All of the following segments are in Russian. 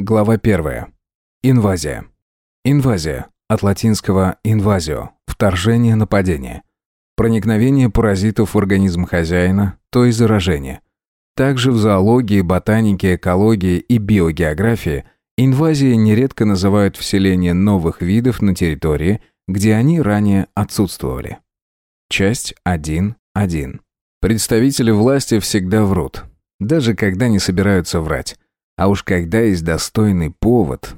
Глава 1. Инвазия. Инвазия. От латинского «инвазио» – вторжение, нападение. Проникновение паразитов в организм хозяина, то есть заражение. Также в зоологии, ботанике, экологии и биогеографии инвазией нередко называют вселение новых видов на территории, где они ранее отсутствовали. Часть 1.1. Представители власти всегда врут, даже когда не собираются врать. А уж когда есть достойный повод.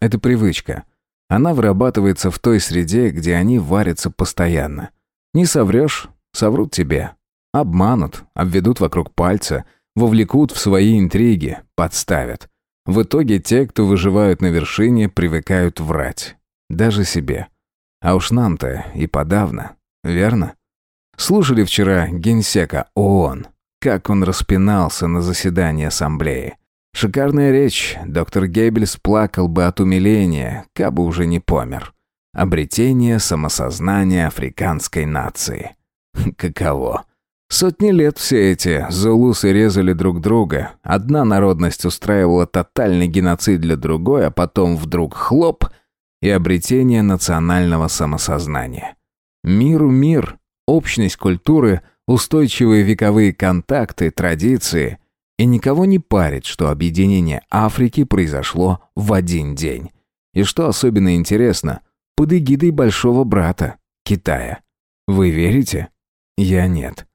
Это привычка. Она вырабатывается в той среде, где они варятся постоянно. Не соврешь, соврут тебе. Обманут, обведут вокруг пальца, вовлекут в свои интриги, подставят. В итоге те, кто выживают на вершине, привыкают врать. Даже себе. А уж нам-то и подавно, верно? Слушали вчера генсека ООН, как он распинался на заседании ассамблеи. Шикарная речь, доктор Геббельс плакал бы от умиления, кабы уже не помер. Обретение самосознания африканской нации. Каково? Сотни лет все эти зулусы резали друг друга. Одна народность устраивала тотальный геноцид для другой, а потом вдруг хлоп и обретение национального самосознания. Миру мир, общность культуры, устойчивые вековые контакты, традиции, и никого не парит, что объединение Африки произошло в один день. И что особенно интересно, под эгидой большого брата, Китая. Вы верите? Я нет.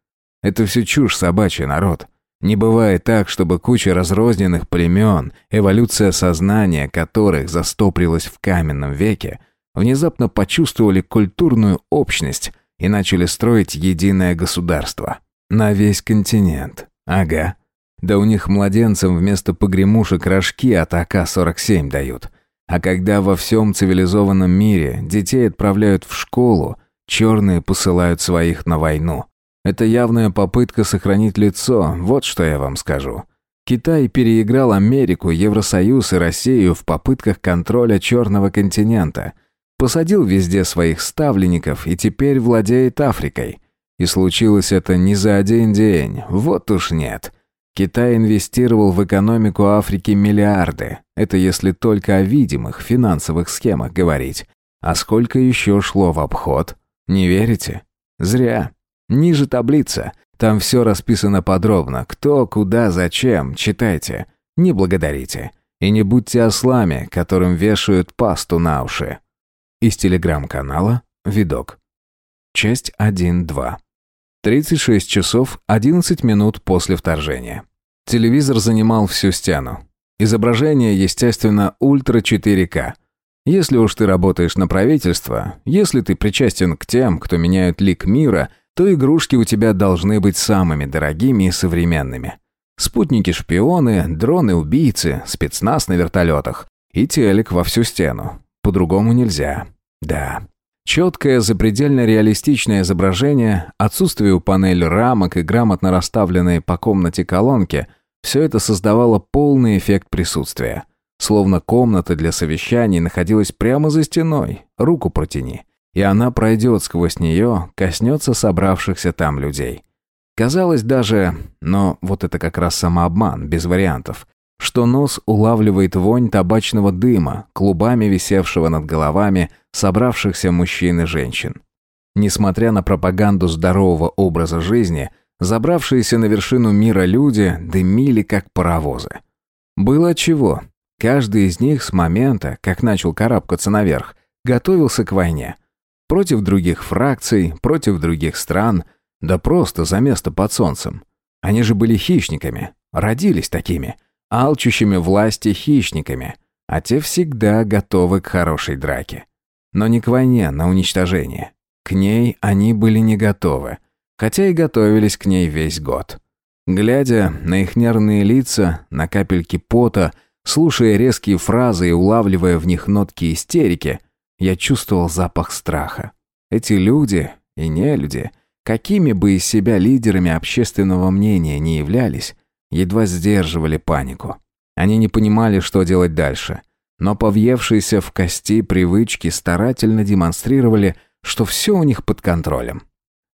Это все чушь собачья, народ. Не бывает так, чтобы куча разрозненных племен, эволюция сознания которых застоприлась в каменном веке, внезапно почувствовали культурную общность и начали строить единое государство. На весь континент. Ага. Да у них младенцам вместо погремушек рожки от АК-47 дают. А когда во всем цивилизованном мире детей отправляют в школу, черные посылают своих на войну. Это явная попытка сохранить лицо, вот что я вам скажу. Китай переиграл Америку, Евросоюз и Россию в попытках контроля черного континента. Посадил везде своих ставленников и теперь владеет Африкой. И случилось это не за один день, вот уж нет. Китай инвестировал в экономику Африки миллиарды. Это если только о видимых финансовых схемах говорить. А сколько еще шло в обход? Не верите? Зря. Ниже таблица. Там все расписано подробно. Кто, куда, зачем. Читайте. Не благодарите. И не будьте ослами, которым вешают пасту на уши. Из телеграм-канала «Видок». Часть 1.2. 36 часов 11 минут после вторжения. Телевизор занимал всю стену. Изображение, естественно, ультра 4К. Если уж ты работаешь на правительство, если ты причастен к тем, кто меняют лик мира, то игрушки у тебя должны быть самыми дорогими и современными. Спутники-шпионы, дроны-убийцы, спецназ на вертолетах и телек во всю стену. По-другому нельзя. Да, Четкое, запредельно реалистичное изображение, отсутствие у панели рамок и грамотно расставленные по комнате колонки – все это создавало полный эффект присутствия. Словно комната для совещаний находилась прямо за стеной, руку протяни, и она пройдет сквозь нее, коснется собравшихся там людей. Казалось даже, но вот это как раз самообман, без вариантов, что нос улавливает вонь табачного дыма, клубами висевшего над головами собравшихся мужчин и женщин. Несмотря на пропаганду здорового образа жизни, забравшиеся на вершину мира люди дымили как паровозы. Было чего. Каждый из них с момента, как начал карабкаться наверх, готовился к войне. Против других фракций, против других стран, да просто за место под солнцем. Они же были хищниками, родились такими – алчущими власти хищниками, а те всегда готовы к хорошей драке. Но не к войне, на уничтожение. К ней они были не готовы, хотя и готовились к ней весь год. Глядя на их нервные лица, на капельки пота, слушая резкие фразы и улавливая в них нотки истерики, я чувствовал запах страха. Эти люди и не люди, какими бы из себя лидерами общественного мнения не являлись, едва сдерживали панику. Они не понимали, что делать дальше. Но повъевшиеся в кости привычки старательно демонстрировали, что все у них под контролем.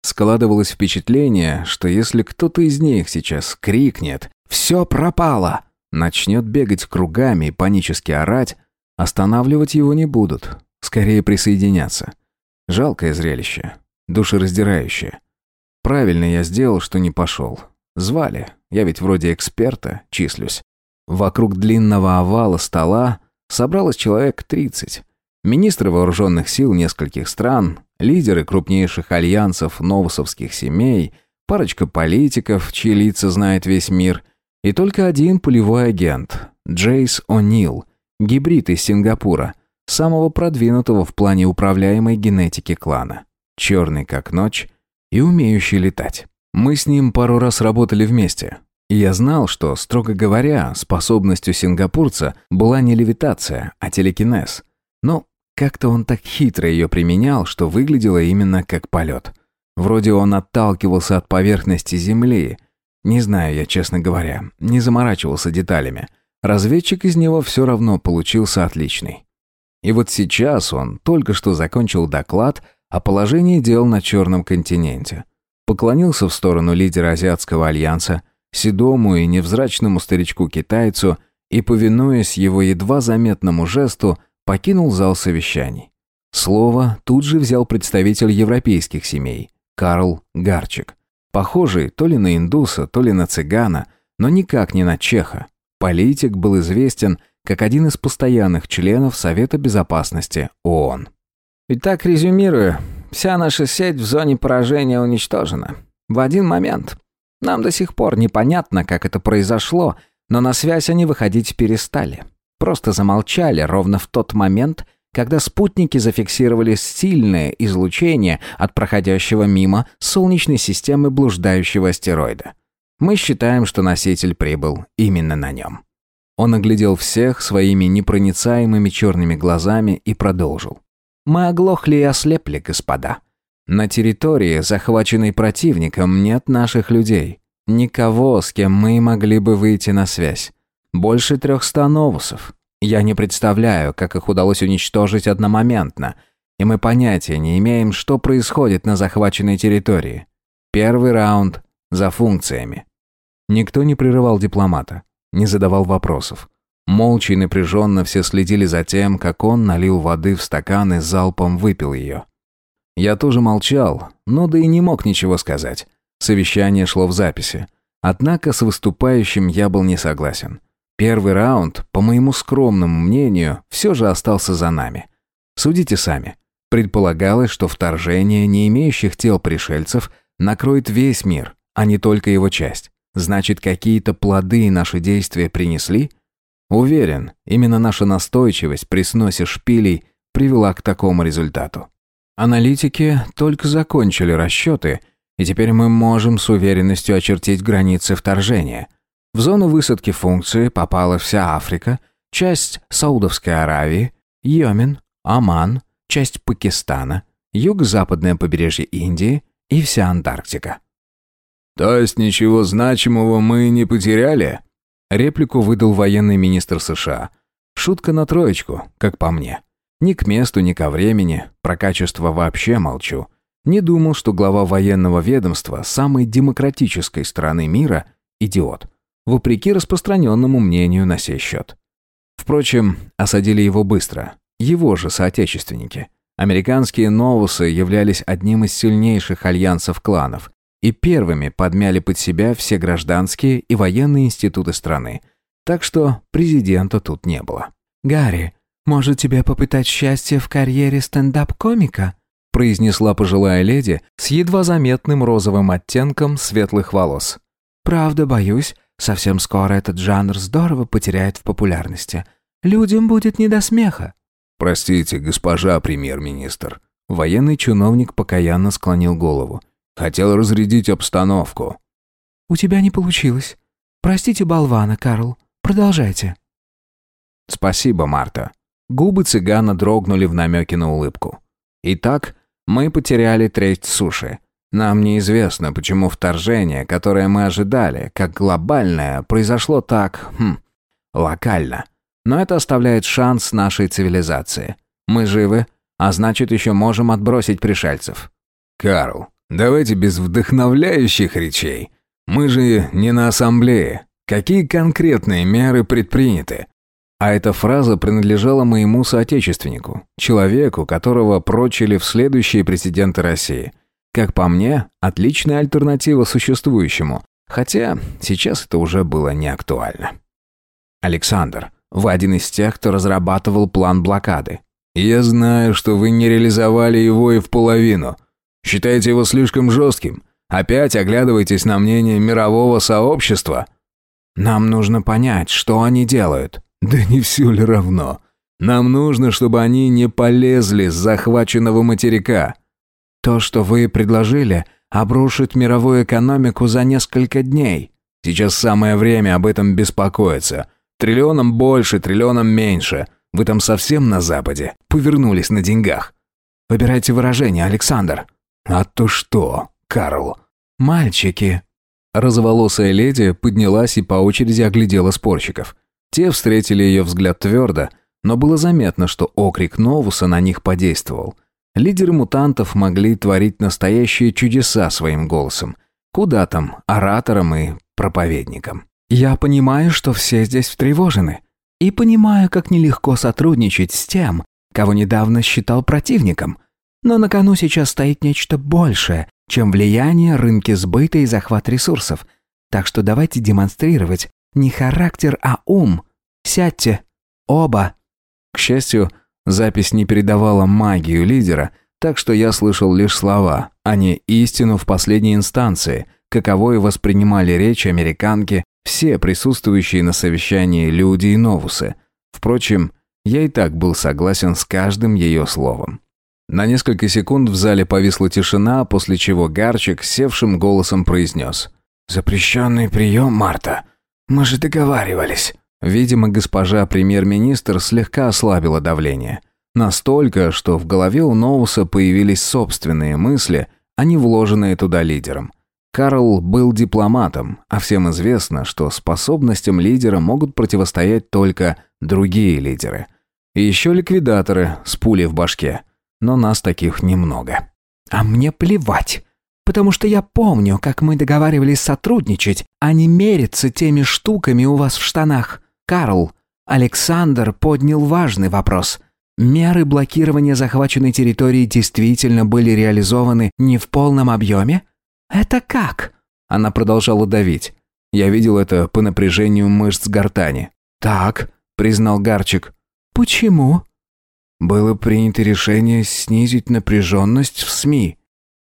Складывалось впечатление, что если кто-то из них сейчас крикнет «Все пропало!», начнет бегать кругами и панически орать, останавливать его не будут, скорее присоединятся. Жалкое зрелище, душераздирающее. Правильно я сделал, что не пошел. Звали, я ведь вроде эксперта числюсь. Вокруг длинного овала стола собралось человек тридцать. Министры вооруженных сил нескольких стран, лидеры крупнейших альянсов новосовских семей, парочка политиков, чьи лица знает весь мир, и только один полевой агент, Джейс О'Нил, гибрид из Сингапура, самого продвинутого в плане управляемой генетики клана. Черный как ночь и умеющий летать. Мы с ним пару раз работали вместе. И я знал, что, строго говоря, способностью сингапурца была не левитация, а телекинез. Но как-то он так хитро ее применял, что выглядело именно как полет. Вроде он отталкивался от поверхности Земли. Не знаю я, честно говоря, не заморачивался деталями. Разведчик из него все равно получился отличный. И вот сейчас он только что закончил доклад о положении дел на Черном континенте. Поклонился в сторону лидера Азиатского альянса, седому и невзрачному старичку-китайцу, и, повинуясь его едва заметному жесту, покинул зал совещаний. Слово тут же взял представитель европейских семей, Карл Гарчик. Похожий то ли на индуса, то ли на цыгана, но никак не на чеха. Политик был известен как один из постоянных членов Совета Безопасности ООН. Итак, резюмирую, вся наша сеть в зоне поражения уничтожена. В один момент. Нам до сих пор непонятно, как это произошло, но на связь они выходить перестали. Просто замолчали ровно в тот момент, когда спутники зафиксировали сильное излучение от проходящего мимо Солнечной системы блуждающего астероида. Мы считаем, что носитель прибыл именно на нем. Он оглядел всех своими непроницаемыми черными глазами и продолжил. «Мы оглохли и ослепли, господа. На территории, захваченной противником, нет наших людей. Никого, с кем мы могли бы выйти на связь. Больше трехста новусов. Я не представляю, как их удалось уничтожить одномоментно, и мы понятия не имеем, что происходит на захваченной территории. Первый раунд за функциями. Никто не прерывал дипломата, не задавал вопросов. Молча и напряженно все следили за тем, как он налил воды в стакан и залпом выпил ее. Я тоже молчал, но да и не мог ничего сказать. Совещание шло в записи. Однако с выступающим я был не согласен. Первый раунд, по моему скромному мнению, все же остался за нами. Судите сами. Предполагалось, что вторжение не имеющих тел пришельцев накроет весь мир, а не только его часть. Значит, какие-то плоды наши действия принесли? Уверен, именно наша настойчивость при сносе шпилей привела к такому результату. Аналитики только закончили расчеты, и теперь мы можем с уверенностью очертить границы вторжения. В зону высадки функции попала вся Африка, часть Саудовской Аравии, Йемен, Оман, часть Пакистана, юго-западное побережье Индии и вся Антарктика. «То есть ничего значимого мы не потеряли?» Реплику выдал военный министр США. Шутка на троечку, как по мне. Ни к месту, ни ко времени, про качество вообще молчу. Не думал, что глава военного ведомства самой демократической страны мира – идиот, вопреки распространенному мнению на сей счет. Впрочем, осадили его быстро. Его же соотечественники. Американские новусы являлись одним из сильнейших альянсов кланов, и первыми подмяли под себя все гражданские и военные институты страны. Так что президента тут не было. «Гарри, может тебе попытать счастье в карьере стендап-комика?» произнесла пожилая леди с едва заметным розовым оттенком светлых волос. «Правда, боюсь, совсем скоро этот жанр здорово потеряет в популярности. Людям будет не до смеха». «Простите, госпожа премьер-министр». Военный чиновник покаянно склонил голову. Хотел разрядить обстановку. «У тебя не получилось. Простите болвана, Карл. Продолжайте». «Спасибо, Марта». Губы цыгана дрогнули в намеке на улыбку. «Итак, мы потеряли треть суши. Нам неизвестно, почему вторжение, которое мы ожидали, как глобальное, произошло так, хм, локально. Но это оставляет шанс нашей цивилизации. Мы живы, а значит, еще можем отбросить пришельцев». «Карл, Давайте без вдохновляющих речей. Мы же не на ассамблее. Какие конкретные меры предприняты? А эта фраза принадлежала моему соотечественнику, человеку, которого прочили в следующие президенты России. Как по мне, отличная альтернатива существующему, хотя сейчас это уже было не актуально. Александр, вы один из тех, кто разрабатывал план блокады. Я знаю, что вы не реализовали его и в половину. Считаете его слишком жестким? Опять оглядываетесь на мнение мирового сообщества? Нам нужно понять, что они делают. Да не все ли равно? Нам нужно, чтобы они не полезли с захваченного материка. То, что вы предложили, обрушит мировую экономику за несколько дней. Сейчас самое время об этом беспокоиться. Триллионом больше, триллионом меньше. Вы там совсем на Западе? Повернулись на деньгах. Выбирайте выражение, Александр. А то что, Карл? Мальчики. Розоволосая леди поднялась и по очереди оглядела спорщиков. Те встретили ее взгляд твердо, но было заметно, что окрик Новуса на них подействовал. Лидеры мутантов могли творить настоящие чудеса своим голосом. Куда там, ораторам и проповедникам. «Я понимаю, что все здесь встревожены. И понимаю, как нелегко сотрудничать с тем, кого недавно считал противником. Но на кону сейчас стоит нечто большее, чем влияние, рынки сбыта и захват ресурсов. Так что давайте демонстрировать не характер, а ум. Сядьте. Оба. К счастью, запись не передавала магию лидера, так что я слышал лишь слова, а не истину в последней инстанции, каковой воспринимали речь американки все присутствующие на совещании люди и новусы. Впрочем, я и так был согласен с каждым ее словом. На несколько секунд в зале повисла тишина, после чего Гарчик севшим голосом произнес. «Запрещенный прием, Марта. Мы же договаривались». Видимо, госпожа премьер-министр слегка ослабила давление. Настолько, что в голове у Ноуса появились собственные мысли, а не вложенные туда лидером. Карл был дипломатом, а всем известно, что способностям лидера могут противостоять только другие лидеры. И еще ликвидаторы с пулей в башке. Но нас таких немного. «А мне плевать!» потому что я помню, как мы договаривались сотрудничать, а не мериться теми штуками у вас в штанах. Карл, Александр поднял важный вопрос. Меры блокирования захваченной территории действительно были реализованы не в полном объеме? Это как? Она продолжала давить. Я видел это по напряжению мышц гортани. Так, признал Гарчик. Почему? Было принято решение снизить напряженность в СМИ.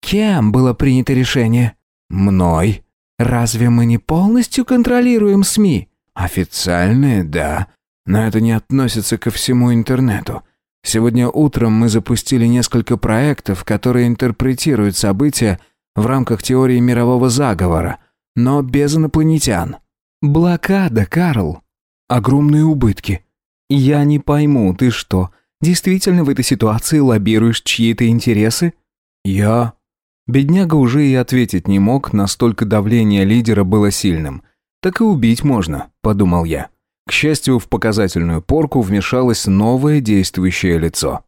Кем было принято решение? Мной. Разве мы не полностью контролируем СМИ? Официальные, да. Но это не относится ко всему интернету. Сегодня утром мы запустили несколько проектов, которые интерпретируют события в рамках теории мирового заговора, но без инопланетян. Блокада, Карл. Огромные убытки. Я не пойму, ты что, действительно в этой ситуации лоббируешь чьи-то интересы? Я Бедняга уже и ответить не мог, настолько давление лидера было сильным. «Так и убить можно», – подумал я. К счастью, в показательную порку вмешалось новое действующее лицо.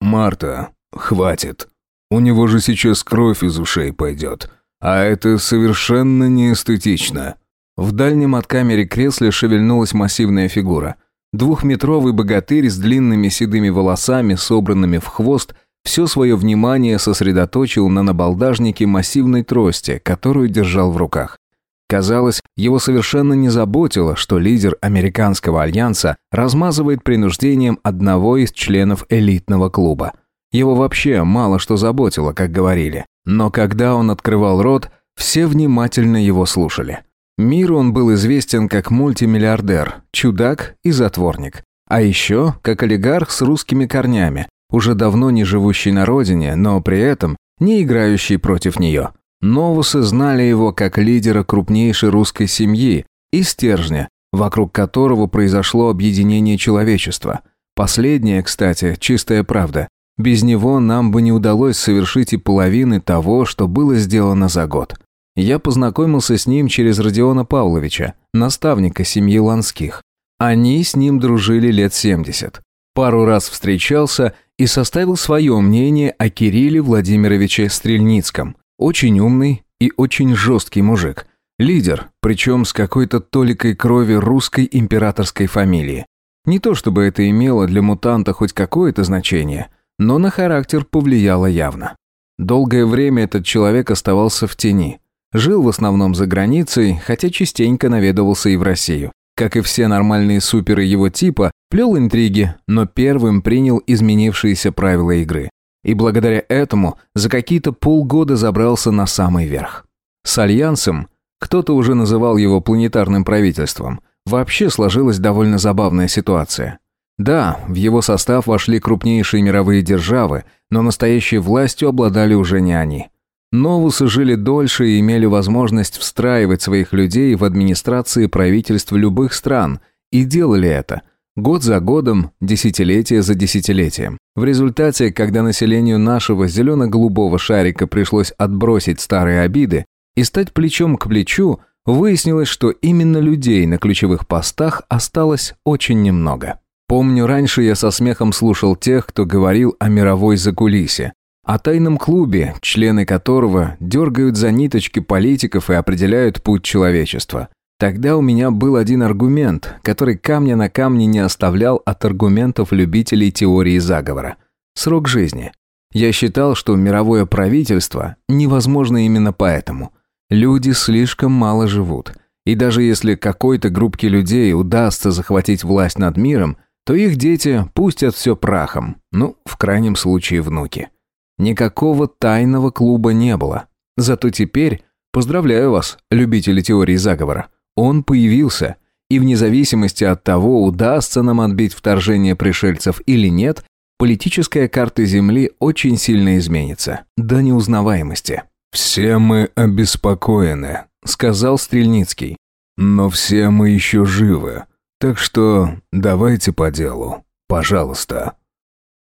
«Марта, хватит. У него же сейчас кровь из ушей пойдет. А это совершенно неэстетично». В дальнем от камеры кресле шевельнулась массивная фигура. Двухметровый богатырь с длинными седыми волосами, собранными в хвост – все свое внимание сосредоточил на набалдажнике массивной трости, которую держал в руках. Казалось, его совершенно не заботило, что лидер американского альянса размазывает принуждением одного из членов элитного клуба. Его вообще мало что заботило, как говорили. Но когда он открывал рот, все внимательно его слушали. Миру он был известен как мультимиллиардер, чудак и затворник. А еще как олигарх с русскими корнями, уже давно не живущий на родине, но при этом не играющий против нее. Новусы знали его как лидера крупнейшей русской семьи и стержня, вокруг которого произошло объединение человечества. Последнее, кстати, чистая правда. Без него нам бы не удалось совершить и половины того, что было сделано за год. Я познакомился с ним через Родиона Павловича, наставника семьи Ланских. Они с ним дружили лет 70. Пару раз встречался и составил свое мнение о Кирилле Владимировиче Стрельницком. Очень умный и очень жесткий мужик. Лидер, причем с какой-то толикой крови русской императорской фамилии. Не то чтобы это имело для мутанта хоть какое-то значение, но на характер повлияло явно. Долгое время этот человек оставался в тени. Жил в основном за границей, хотя частенько наведывался и в Россию. Как и все нормальные суперы его типа, плел интриги, но первым принял изменившиеся правила игры. И благодаря этому за какие-то полгода забрался на самый верх. С Альянсом, кто-то уже называл его планетарным правительством, вообще сложилась довольно забавная ситуация. Да, в его состав вошли крупнейшие мировые державы, но настоящей властью обладали уже не они. Новусы жили дольше и имели возможность встраивать своих людей в администрации правительств любых стран, и делали это год за годом, десятилетие за десятилетием. В результате, когда населению нашего зелено-голубого шарика пришлось отбросить старые обиды и стать плечом к плечу, выяснилось, что именно людей на ключевых постах осталось очень немного. Помню, раньше я со смехом слушал тех, кто говорил о мировой закулисе, о тайном клубе, члены которого дергают за ниточки политиков и определяют путь человечества. Тогда у меня был один аргумент, который камня на камне не оставлял от аргументов любителей теории заговора. Срок жизни. Я считал, что мировое правительство невозможно именно поэтому. Люди слишком мало живут. И даже если какой-то группке людей удастся захватить власть над миром – то их дети пустят все прахом, ну, в крайнем случае внуки. Никакого тайного клуба не было. Зато теперь, поздравляю вас, любители теории заговора, он появился, и вне зависимости от того, удастся нам отбить вторжение пришельцев или нет, политическая карта Земли очень сильно изменится, до неузнаваемости. «Все мы обеспокоены», — сказал Стрельницкий. «Но все мы еще живы. Так что давайте по делу, пожалуйста».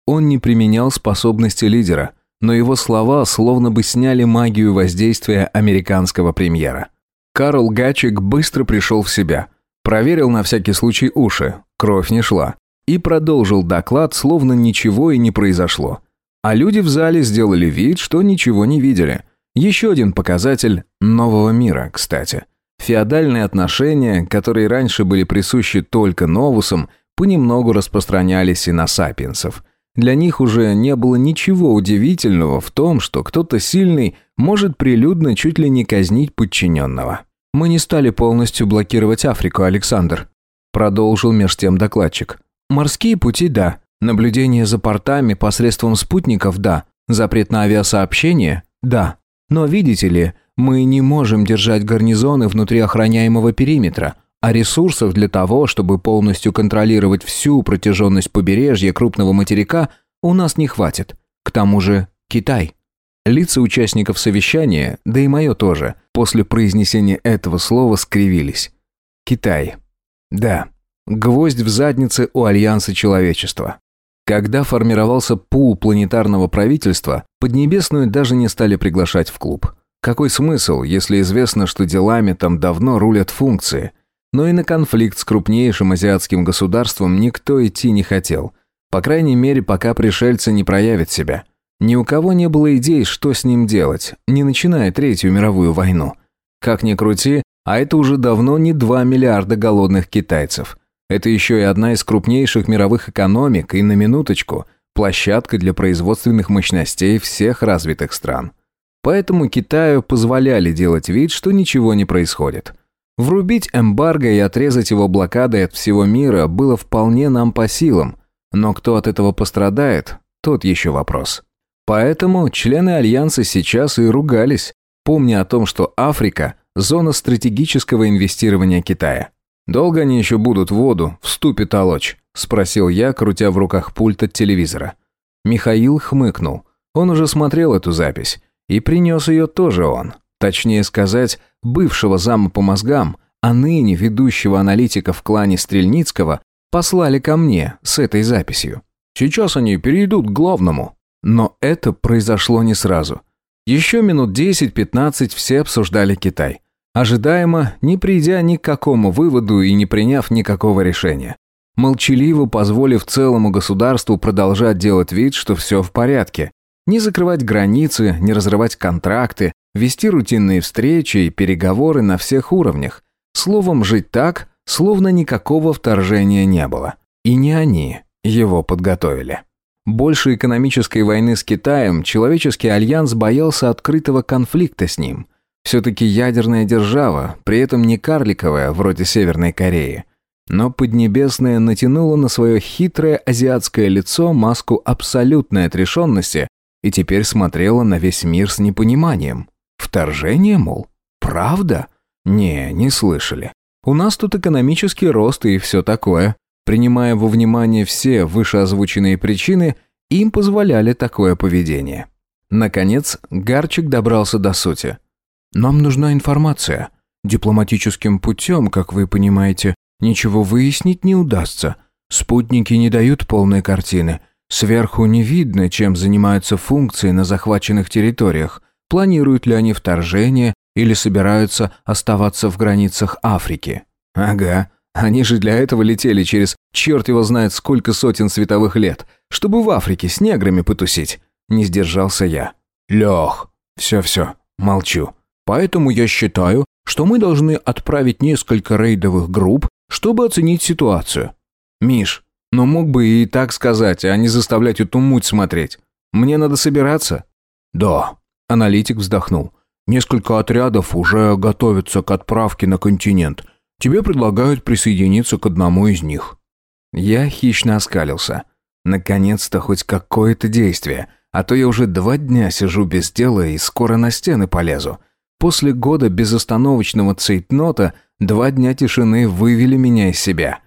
Он не применял способности лидера, но его слова словно бы сняли магию воздействия американского премьера. Карл Гачик быстро пришел в себя, проверил на всякий случай уши, кровь не шла, и продолжил доклад, словно ничего и не произошло. А люди в зале сделали вид, что ничего не видели. Еще один показатель нового мира, кстати. Феодальные отношения, которые раньше были присущи только новусам, понемногу распространялись и на сапиенсов. Для них уже не было ничего удивительного в том, что кто-то сильный может прилюдно чуть ли не казнить подчиненного. «Мы не стали полностью блокировать Африку, Александр», продолжил меж тем докладчик. «Морские пути – да. Наблюдение за портами посредством спутников – да. Запрет на авиасообщение – да. Но видите ли, мы не можем держать гарнизоны внутри охраняемого периметра, а ресурсов для того, чтобы полностью контролировать всю протяженность побережья крупного материка, у нас не хватит. К тому же Китай. Лица участников совещания, да и мое тоже, после произнесения этого слова скривились. Китай. Да, гвоздь в заднице у Альянса Человечества. Когда формировался пул планетарного правительства, Поднебесную даже не стали приглашать в клуб. Какой смысл, если известно, что делами там давно рулят функции? Но и на конфликт с крупнейшим азиатским государством никто идти не хотел. По крайней мере, пока пришельцы не проявят себя. Ни у кого не было идей, что с ним делать, не начиная Третью мировую войну. Как ни крути, а это уже давно не 2 миллиарда голодных китайцев. Это еще и одна из крупнейших мировых экономик и, на минуточку, площадка для производственных мощностей всех развитых стран. Поэтому Китаю позволяли делать вид, что ничего не происходит. Врубить эмбарго и отрезать его блокадой от всего мира было вполне нам по силам, но кто от этого пострадает, тот еще вопрос. Поэтому члены Альянса сейчас и ругались, помня о том, что Африка – зона стратегического инвестирования Китая. «Долго они еще будут в воду, вступит толочь?» – спросил я, крутя в руках пульт от телевизора. Михаил хмыкнул. Он уже смотрел эту запись. И принес ее тоже он. Точнее сказать, бывшего зама по мозгам, а ныне ведущего аналитика в клане Стрельницкого, послали ко мне с этой записью. Сейчас они перейдут к главному. Но это произошло не сразу. Еще минут 10-15 все обсуждали Китай. Ожидаемо, не придя ни к какому выводу и не приняв никакого решения. Молчаливо позволив целому государству продолжать делать вид, что все в порядке, Не закрывать границы, не разрывать контракты, вести рутинные встречи и переговоры на всех уровнях. Словом, жить так, словно никакого вторжения не было. И не они его подготовили. Больше экономической войны с Китаем человеческий альянс боялся открытого конфликта с ним. Все-таки ядерная держава, при этом не карликовая, вроде Северной Кореи. Но Поднебесная натянула на свое хитрое азиатское лицо маску абсолютной отрешенности и теперь смотрела на весь мир с непониманием. Вторжение, мол? Правда? Не, не слышали. У нас тут экономический рост и все такое. Принимая во внимание все вышеозвученные причины, им позволяли такое поведение. Наконец, Гарчик добрался до сути. «Нам нужна информация. Дипломатическим путем, как вы понимаете, ничего выяснить не удастся. Спутники не дают полной картины. Сверху не видно, чем занимаются функции на захваченных территориях, планируют ли они вторжение или собираются оставаться в границах Африки. Ага, они же для этого летели через черт его знает сколько сотен световых лет, чтобы в Африке с неграми потусить. Не сдержался я. Лех, все-все, молчу. Поэтому я считаю, что мы должны отправить несколько рейдовых групп, чтобы оценить ситуацию. Миш, но мог бы и так сказать, а не заставлять эту муть смотреть. Мне надо собираться. Да, аналитик вздохнул. Несколько отрядов уже готовятся к отправке на континент. Тебе предлагают присоединиться к одному из них». Я хищно оскалился. Наконец-то хоть какое-то действие, а то я уже два дня сижу без дела и скоро на стены полезу. После года безостановочного цейтнота два дня тишины вывели меня из себя.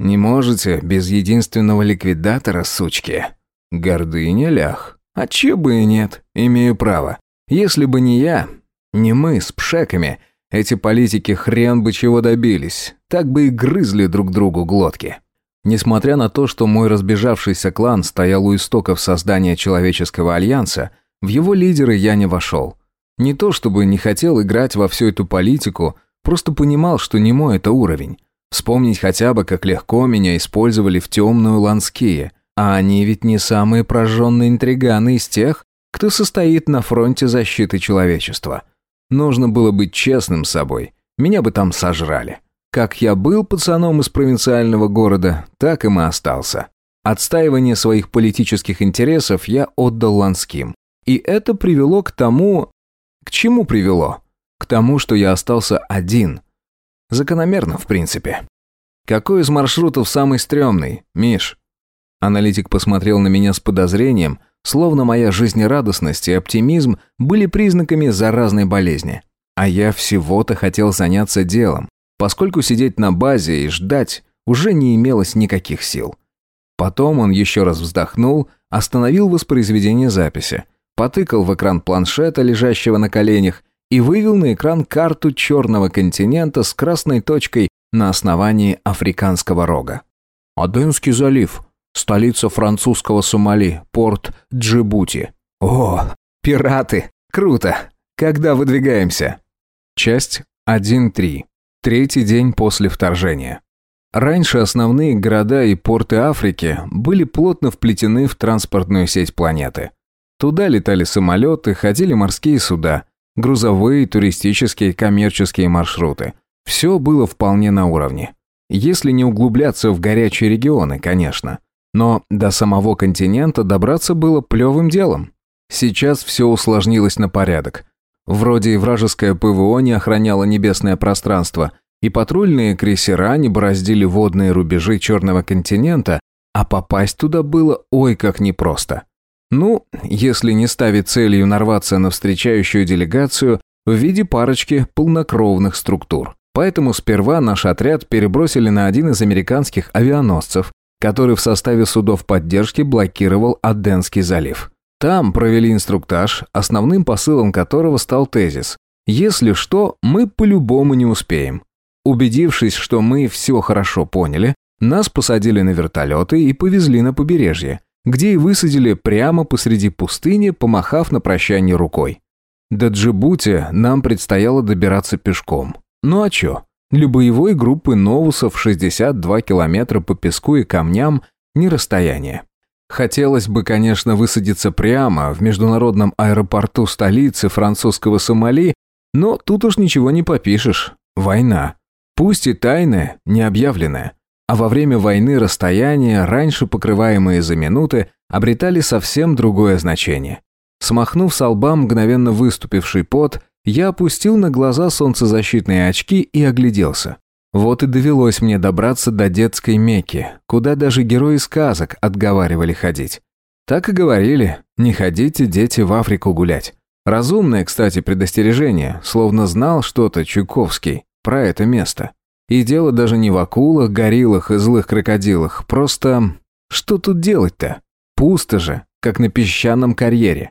Не можете без единственного ликвидатора, сучки? Гордыня лях. А че бы и нет, имею право. Если бы не я, не мы с пшеками, эти политики хрен бы чего добились, так бы и грызли друг другу глотки. Несмотря на то, что мой разбежавшийся клан стоял у истоков создания человеческого альянса, в его лидеры я не вошел. Не то чтобы не хотел играть во всю эту политику, просто понимал, что не мой это уровень. Вспомнить хотя бы, как легко меня использовали в темную Ланские, а они ведь не самые прожженные интриганы из тех, кто состоит на фронте защиты человечества. Нужно было быть честным с собой. Меня бы там сожрали. Как я был пацаном из провинциального города, так им и остался. Отстаивание своих политических интересов я отдал Ланским. И это привело к тому... К чему привело? К тому, что я остался один. Закономерно, в принципе. Какой из маршрутов самый стрёмный, Миш? Аналитик посмотрел на меня с подозрением, Словно моя жизнерадостность и оптимизм были признаками заразной болезни. А я всего-то хотел заняться делом, поскольку сидеть на базе и ждать уже не имелось никаких сил. Потом он еще раз вздохнул, остановил воспроизведение записи, потыкал в экран планшета, лежащего на коленях, и вывел на экран карту черного континента с красной точкой на основании африканского рога. «Аденский залив», Столица французского Сомали, порт Джибути. О, пираты! Круто! Когда выдвигаемся? Часть 1.3. Третий день после вторжения. Раньше основные города и порты Африки были плотно вплетены в транспортную сеть планеты. Туда летали самолеты, ходили морские суда, грузовые, туристические, коммерческие маршруты. Все было вполне на уровне. Если не углубляться в горячие регионы, конечно. Но до самого континента добраться было плевым делом. Сейчас все усложнилось на порядок. Вроде и вражеское ПВО не охраняло небесное пространство, и патрульные крейсера не бороздили водные рубежи Черного континента, а попасть туда было ой как непросто. Ну, если не ставить целью нарваться на встречающую делегацию в виде парочки полнокровных структур. Поэтому сперва наш отряд перебросили на один из американских авианосцев, который в составе судов поддержки блокировал Аденский залив. Там провели инструктаж, основным посылом которого стал тезис «Если что, мы по-любому не успеем». Убедившись, что мы все хорошо поняли, нас посадили на вертолеты и повезли на побережье, где и высадили прямо посреди пустыни, помахав на прощание рукой. До Джибути нам предстояло добираться пешком. Ну а чё? Для боевой группы новусов 62 километра по песку и камням не расстояние. Хотелось бы, конечно, высадиться прямо в международном аэропорту столицы французского Сомали, но тут уж ничего не попишешь. Война. Пусть и тайная, не объявленная. А во время войны расстояния, раньше покрываемые за минуты, обретали совсем другое значение. Смахнув с лба мгновенно выступивший пот, я опустил на глаза солнцезащитные очки и огляделся. Вот и довелось мне добраться до детской Мекки, куда даже герои сказок отговаривали ходить. Так и говорили, не ходите, дети, в Африку гулять. Разумное, кстати, предостережение, словно знал что-то Чуковский про это место. И дело даже не в акулах, гориллах и злых крокодилах, просто... Что тут делать-то? Пусто же, как на песчаном карьере.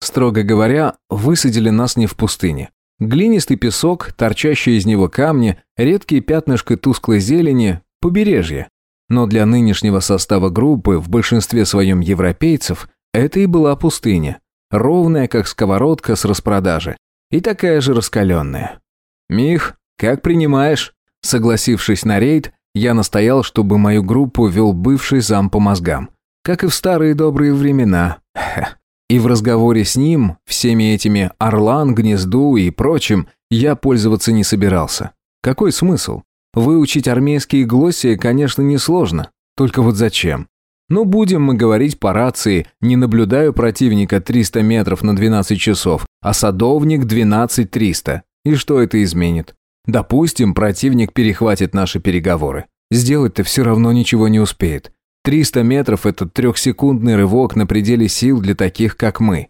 Строго говоря, высадили нас не в пустыне. Глинистый песок, торчащие из него камни, редкие пятнышко тусклой зелени, побережье. Но для нынешнего состава группы, в большинстве своем европейцев, это и была пустыня. Ровная, как сковородка с распродажи. И такая же раскаленная. «Мих, как принимаешь?» Согласившись на рейд, я настоял, чтобы мою группу вел бывший зам по мозгам. Как и в старые добрые времена. И в разговоре с ним, всеми этими «Орлан», «Гнезду» и прочим, я пользоваться не собирался. Какой смысл? Выучить армейские глоссии, конечно, несложно. Только вот зачем? Ну, будем мы говорить по рации, не наблюдаю противника 300 метров на 12 часов, а садовник 12-300. И что это изменит? Допустим, противник перехватит наши переговоры. Сделать-то все равно ничего не успеет. 300 метров – это трехсекундный рывок на пределе сил для таких, как мы.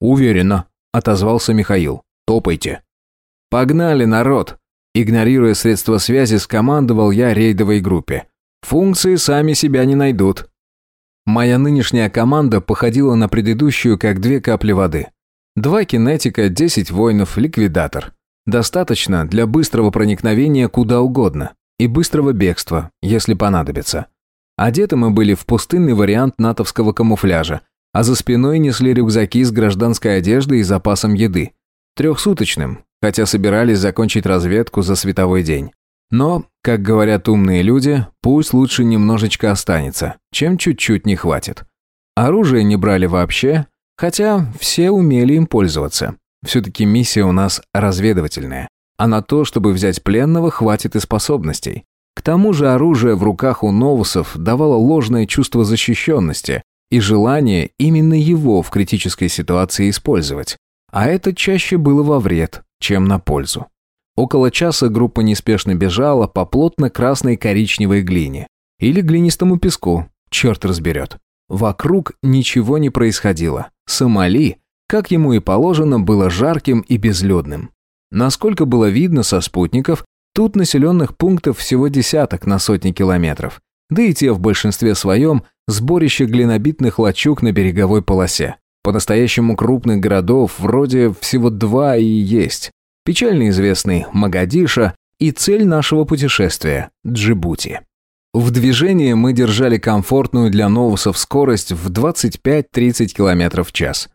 «Уверенно», – отозвался Михаил. «Топайте». «Погнали, народ!» Игнорируя средства связи, скомандовал я рейдовой группе. «Функции сами себя не найдут». Моя нынешняя команда походила на предыдущую, как две капли воды. Два кинетика, 10 воинов, ликвидатор. Достаточно для быстрого проникновения куда угодно. И быстрого бегства, если понадобится. Одеты мы были в пустынный вариант натовского камуфляжа, а за спиной несли рюкзаки с гражданской одеждой и запасом еды. Трехсуточным, хотя собирались закончить разведку за световой день. Но, как говорят умные люди, пусть лучше немножечко останется, чем чуть-чуть не хватит. Оружие не брали вообще, хотя все умели им пользоваться. Все-таки миссия у нас разведывательная. А на то, чтобы взять пленного, хватит и способностей. К тому же оружие в руках у новусов давало ложное чувство защищенности и желание именно его в критической ситуации использовать. А это чаще было во вред, чем на пользу. Около часа группа неспешно бежала по плотно-красной коричневой глине. Или глинистому песку, черт разберет. Вокруг ничего не происходило. Сомали, как ему и положено, было жарким и безлюдным. Насколько было видно со спутников, Тут населенных пунктов всего десяток на сотни километров. Да и те в большинстве своем сборище глинобитных лачуг на береговой полосе. По-настоящему крупных городов вроде всего два и есть. Печально известный Магадиша и цель нашего путешествия – Джибути. В движении мы держали комфортную для новусов скорость в 25-30 км в час.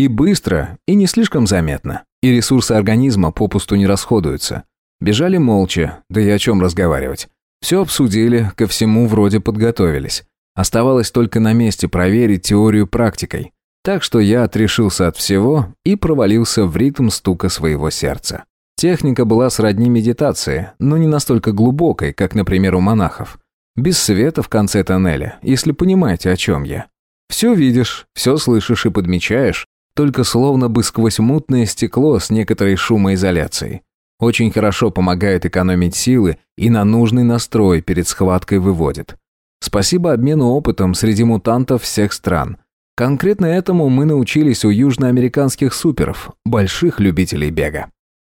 И быстро, и не слишком заметно. И ресурсы организма попусту не расходуются. Бежали молча, да и о чем разговаривать. Все обсудили, ко всему вроде подготовились. Оставалось только на месте проверить теорию практикой. Так что я отрешился от всего и провалился в ритм стука своего сердца. Техника была сродни медитации, но не настолько глубокой, как, например, у монахов. Без света в конце тоннеля, если понимаете, о чем я. Все видишь, все слышишь и подмечаешь, только словно бы сквозь мутное стекло с некоторой шумоизоляцией. Очень хорошо помогает экономить силы и на нужный настрой перед схваткой выводит. Спасибо обмену опытом среди мутантов всех стран. Конкретно этому мы научились у южноамериканских суперов, больших любителей бега.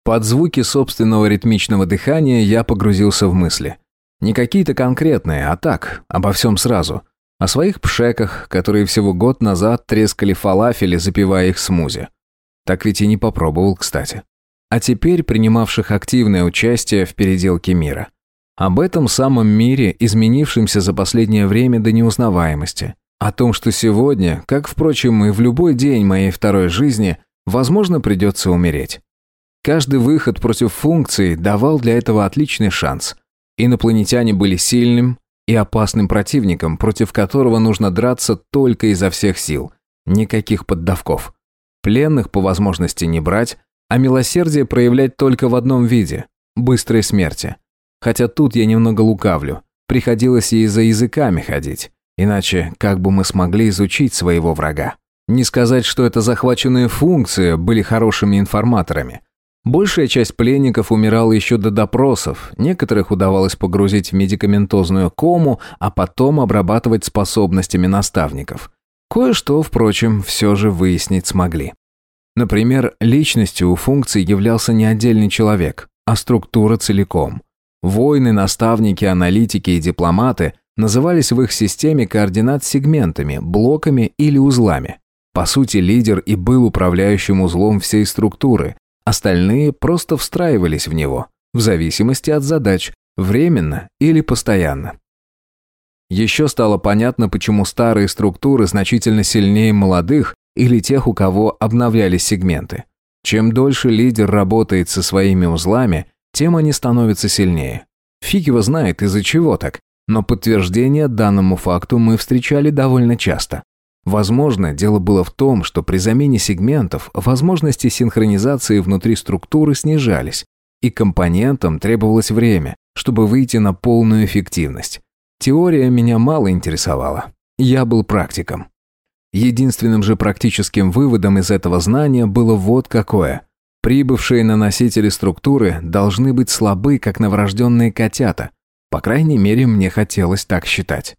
Под звуки собственного ритмичного дыхания я погрузился в мысли. Не какие-то конкретные, а так, обо всем сразу. О своих пшеках, которые всего год назад трескали фалафели, запивая их смузи. Так ведь и не попробовал, кстати а теперь принимавших активное участие в переделке мира. Об этом самом мире, изменившемся за последнее время до неузнаваемости. О том, что сегодня, как, впрочем, и в любой день моей второй жизни, возможно, придется умереть. Каждый выход против функции давал для этого отличный шанс. Инопланетяне были сильным и опасным противником, против которого нужно драться только изо всех сил. Никаких поддавков. Пленных по возможности не брать, а милосердие проявлять только в одном виде – быстрой смерти. Хотя тут я немного лукавлю. Приходилось и за языками ходить. Иначе как бы мы смогли изучить своего врага? Не сказать, что это захваченные функции были хорошими информаторами. Большая часть пленников умирала еще до допросов, некоторых удавалось погрузить в медикаментозную кому, а потом обрабатывать способностями наставников. Кое-что, впрочем, все же выяснить смогли. Например, личностью у функций являлся не отдельный человек, а структура целиком. Воины, наставники, аналитики и дипломаты назывались в их системе координат сегментами, блоками или узлами. По сути, лидер и был управляющим узлом всей структуры, остальные просто встраивались в него, в зависимости от задач, временно или постоянно. Еще стало понятно, почему старые структуры значительно сильнее молодых или тех, у кого обновлялись сегменты. Чем дольше лидер работает со своими узлами, тем они становятся сильнее. Фиг его знает, из-за чего так, но подтверждение данному факту мы встречали довольно часто. Возможно, дело было в том, что при замене сегментов возможности синхронизации внутри структуры снижались, и компонентам требовалось время, чтобы выйти на полную эффективность. Теория меня мало интересовала. Я был практиком. Единственным же практическим выводом из этого знания было вот какое. Прибывшие на носители структуры должны быть слабы, как новорожденные котята. По крайней мере, мне хотелось так считать.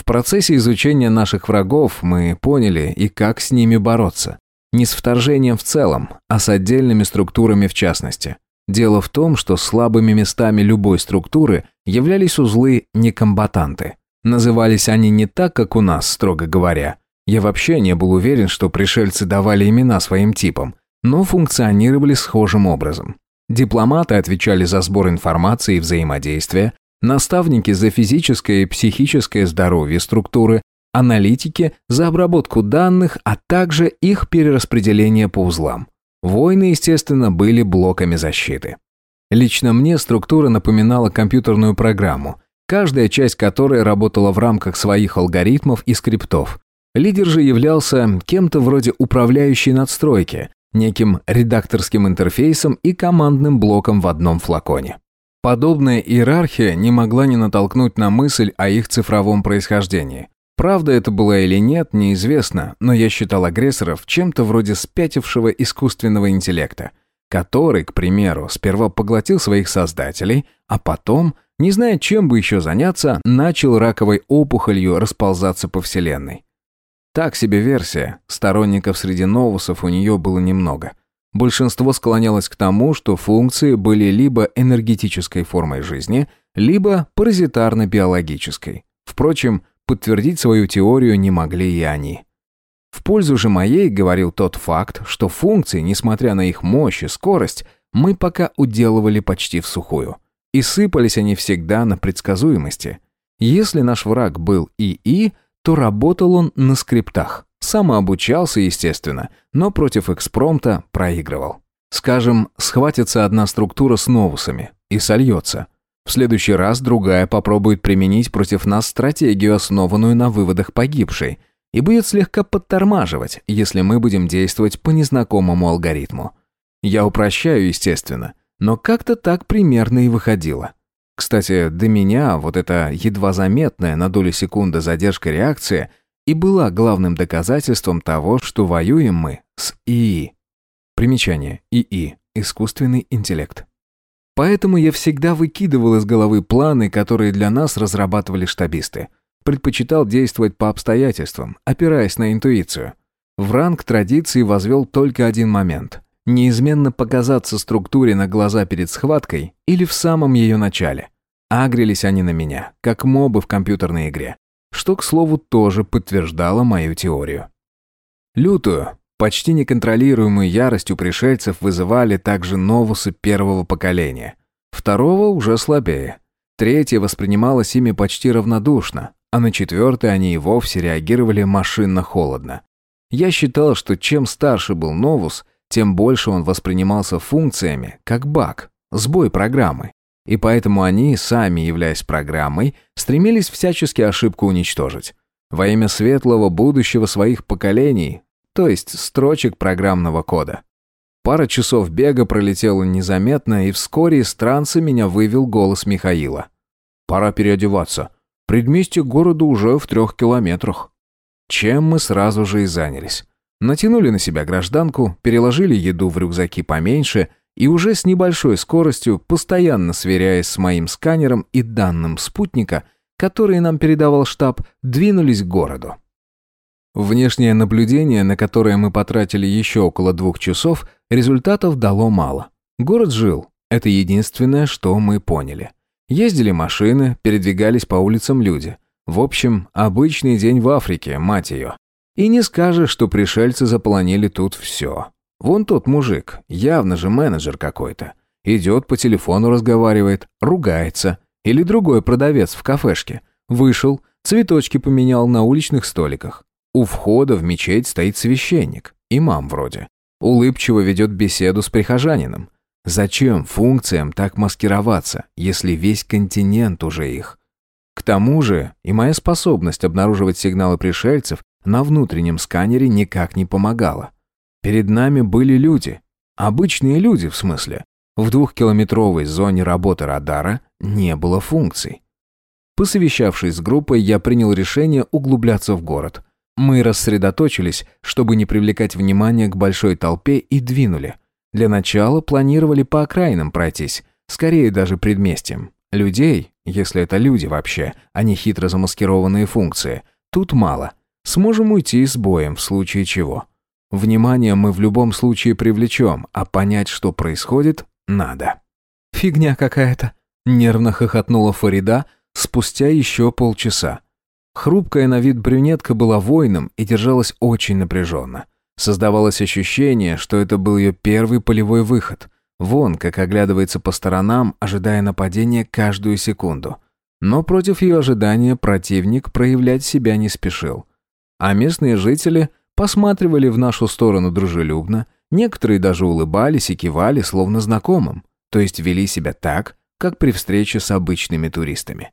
В процессе изучения наших врагов мы поняли и как с ними бороться. Не с вторжением в целом, а с отдельными структурами в частности. Дело в том, что слабыми местами любой структуры являлись узлы некомбатанты. Назывались они не так, как у нас, строго говоря. Я вообще не был уверен, что пришельцы давали имена своим типам, но функционировали схожим образом. Дипломаты отвечали за сбор информации и взаимодействия, наставники за физическое и психическое здоровье структуры, аналитики за обработку данных, а также их перераспределение по узлам. Войны, естественно, были блоками защиты. Лично мне структура напоминала компьютерную программу, каждая часть которой работала в рамках своих алгоритмов и скриптов. Лидер же являлся кем-то вроде управляющей надстройки, неким редакторским интерфейсом и командным блоком в одном флаконе. Подобная иерархия не могла не натолкнуть на мысль о их цифровом происхождении. Правда это была или нет, неизвестно, но я считал агрессоров чем-то вроде спятившего искусственного интеллекта, который, к примеру, сперва поглотил своих создателей, а потом, не зная, чем бы еще заняться, начал раковой опухолью расползаться по Вселенной. Так себе версия, сторонников среди новусов у нее было немного. Большинство склонялось к тому, что функции были либо энергетической формой жизни, либо паразитарно-биологической. Впрочем, подтвердить свою теорию не могли и они. В пользу же моей говорил тот факт, что функции, несмотря на их мощь и скорость, мы пока уделывали почти в сухую. И сыпались они всегда на предсказуемости. Если наш враг был ИИ, то работал он на скриптах. Самообучался, естественно, но против экспромта проигрывал. Скажем, схватится одна структура с новусами и сольется. В следующий раз другая попробует применить против нас стратегию, основанную на выводах погибшей, и будет слегка подтормаживать, если мы будем действовать по незнакомому алгоритму. Я упрощаю, естественно, но как-то так примерно и выходило. Кстати, до меня вот эта едва заметная на долю секунды задержка реакции и была главным доказательством того, что воюем мы с ИИ. Примечание. ИИ. Искусственный интеллект. Поэтому я всегда выкидывал из головы планы, которые для нас разрабатывали штабисты. Предпочитал действовать по обстоятельствам, опираясь на интуицию. В ранг традиции возвел только один момент. Неизменно показаться структуре на глаза перед схваткой или в самом ее начале. Агрились они на меня, как мобы в компьютерной игре. Что, к слову, тоже подтверждало мою теорию. Лютую, Почти неконтролируемую ярость у пришельцев вызывали также новусы первого поколения. Второго уже слабее. Третье воспринималось ими почти равнодушно, а на четвертое они и вовсе реагировали машинно-холодно. Я считал, что чем старше был новус, тем больше он воспринимался функциями, как баг, сбой программы. И поэтому они, сами являясь программой, стремились всячески ошибку уничтожить. Во имя светлого будущего своих поколений, то есть строчек программного кода. Пара часов бега пролетела незаметно, и вскоре из транса меня вывел голос Михаила. «Пора переодеваться. Предместье города уже в трех километрах». Чем мы сразу же и занялись. Натянули на себя гражданку, переложили еду в рюкзаки поменьше и уже с небольшой скоростью, постоянно сверяясь с моим сканером и данным спутника, которые нам передавал штаб, двинулись к городу. Внешнее наблюдение, на которое мы потратили еще около двух часов, результатов дало мало. Город жил. Это единственное, что мы поняли. Ездили машины, передвигались по улицам люди. В общем, обычный день в Африке, мать ее. И не скажешь, что пришельцы заполонили тут все. Вон тот мужик, явно же менеджер какой-то. Идет по телефону разговаривает, ругается. Или другой продавец в кафешке. Вышел, цветочки поменял на уличных столиках. У входа в мечеть стоит священник, имам вроде. Улыбчиво ведет беседу с прихожанином. Зачем функциям так маскироваться, если весь континент уже их? К тому же и моя способность обнаруживать сигналы пришельцев на внутреннем сканере никак не помогала. Перед нами были люди. Обычные люди, в смысле. В двухкилометровой зоне работы радара не было функций. Посовещавшись с группой, я принял решение углубляться в город. Мы рассредоточились, чтобы не привлекать внимание к большой толпе, и двинули. Для начала планировали по окраинам пройтись, скорее даже предместьем. Людей, если это люди вообще, а не хитро замаскированные функции, тут мало. Сможем уйти с боем в случае чего. Внимание мы в любом случае привлечем, а понять, что происходит, надо. «Фигня какая-то», — нервно хохотнула Фарида спустя еще полчаса. Хрупкая на вид брюнетка была воином и держалась очень напряженно. Создавалось ощущение, что это был ее первый полевой выход. Вон, как оглядывается по сторонам, ожидая нападения каждую секунду. Но против ее ожидания противник проявлять себя не спешил. А местные жители посматривали в нашу сторону дружелюбно, некоторые даже улыбались и кивали, словно знакомым, то есть вели себя так, как при встрече с обычными туристами.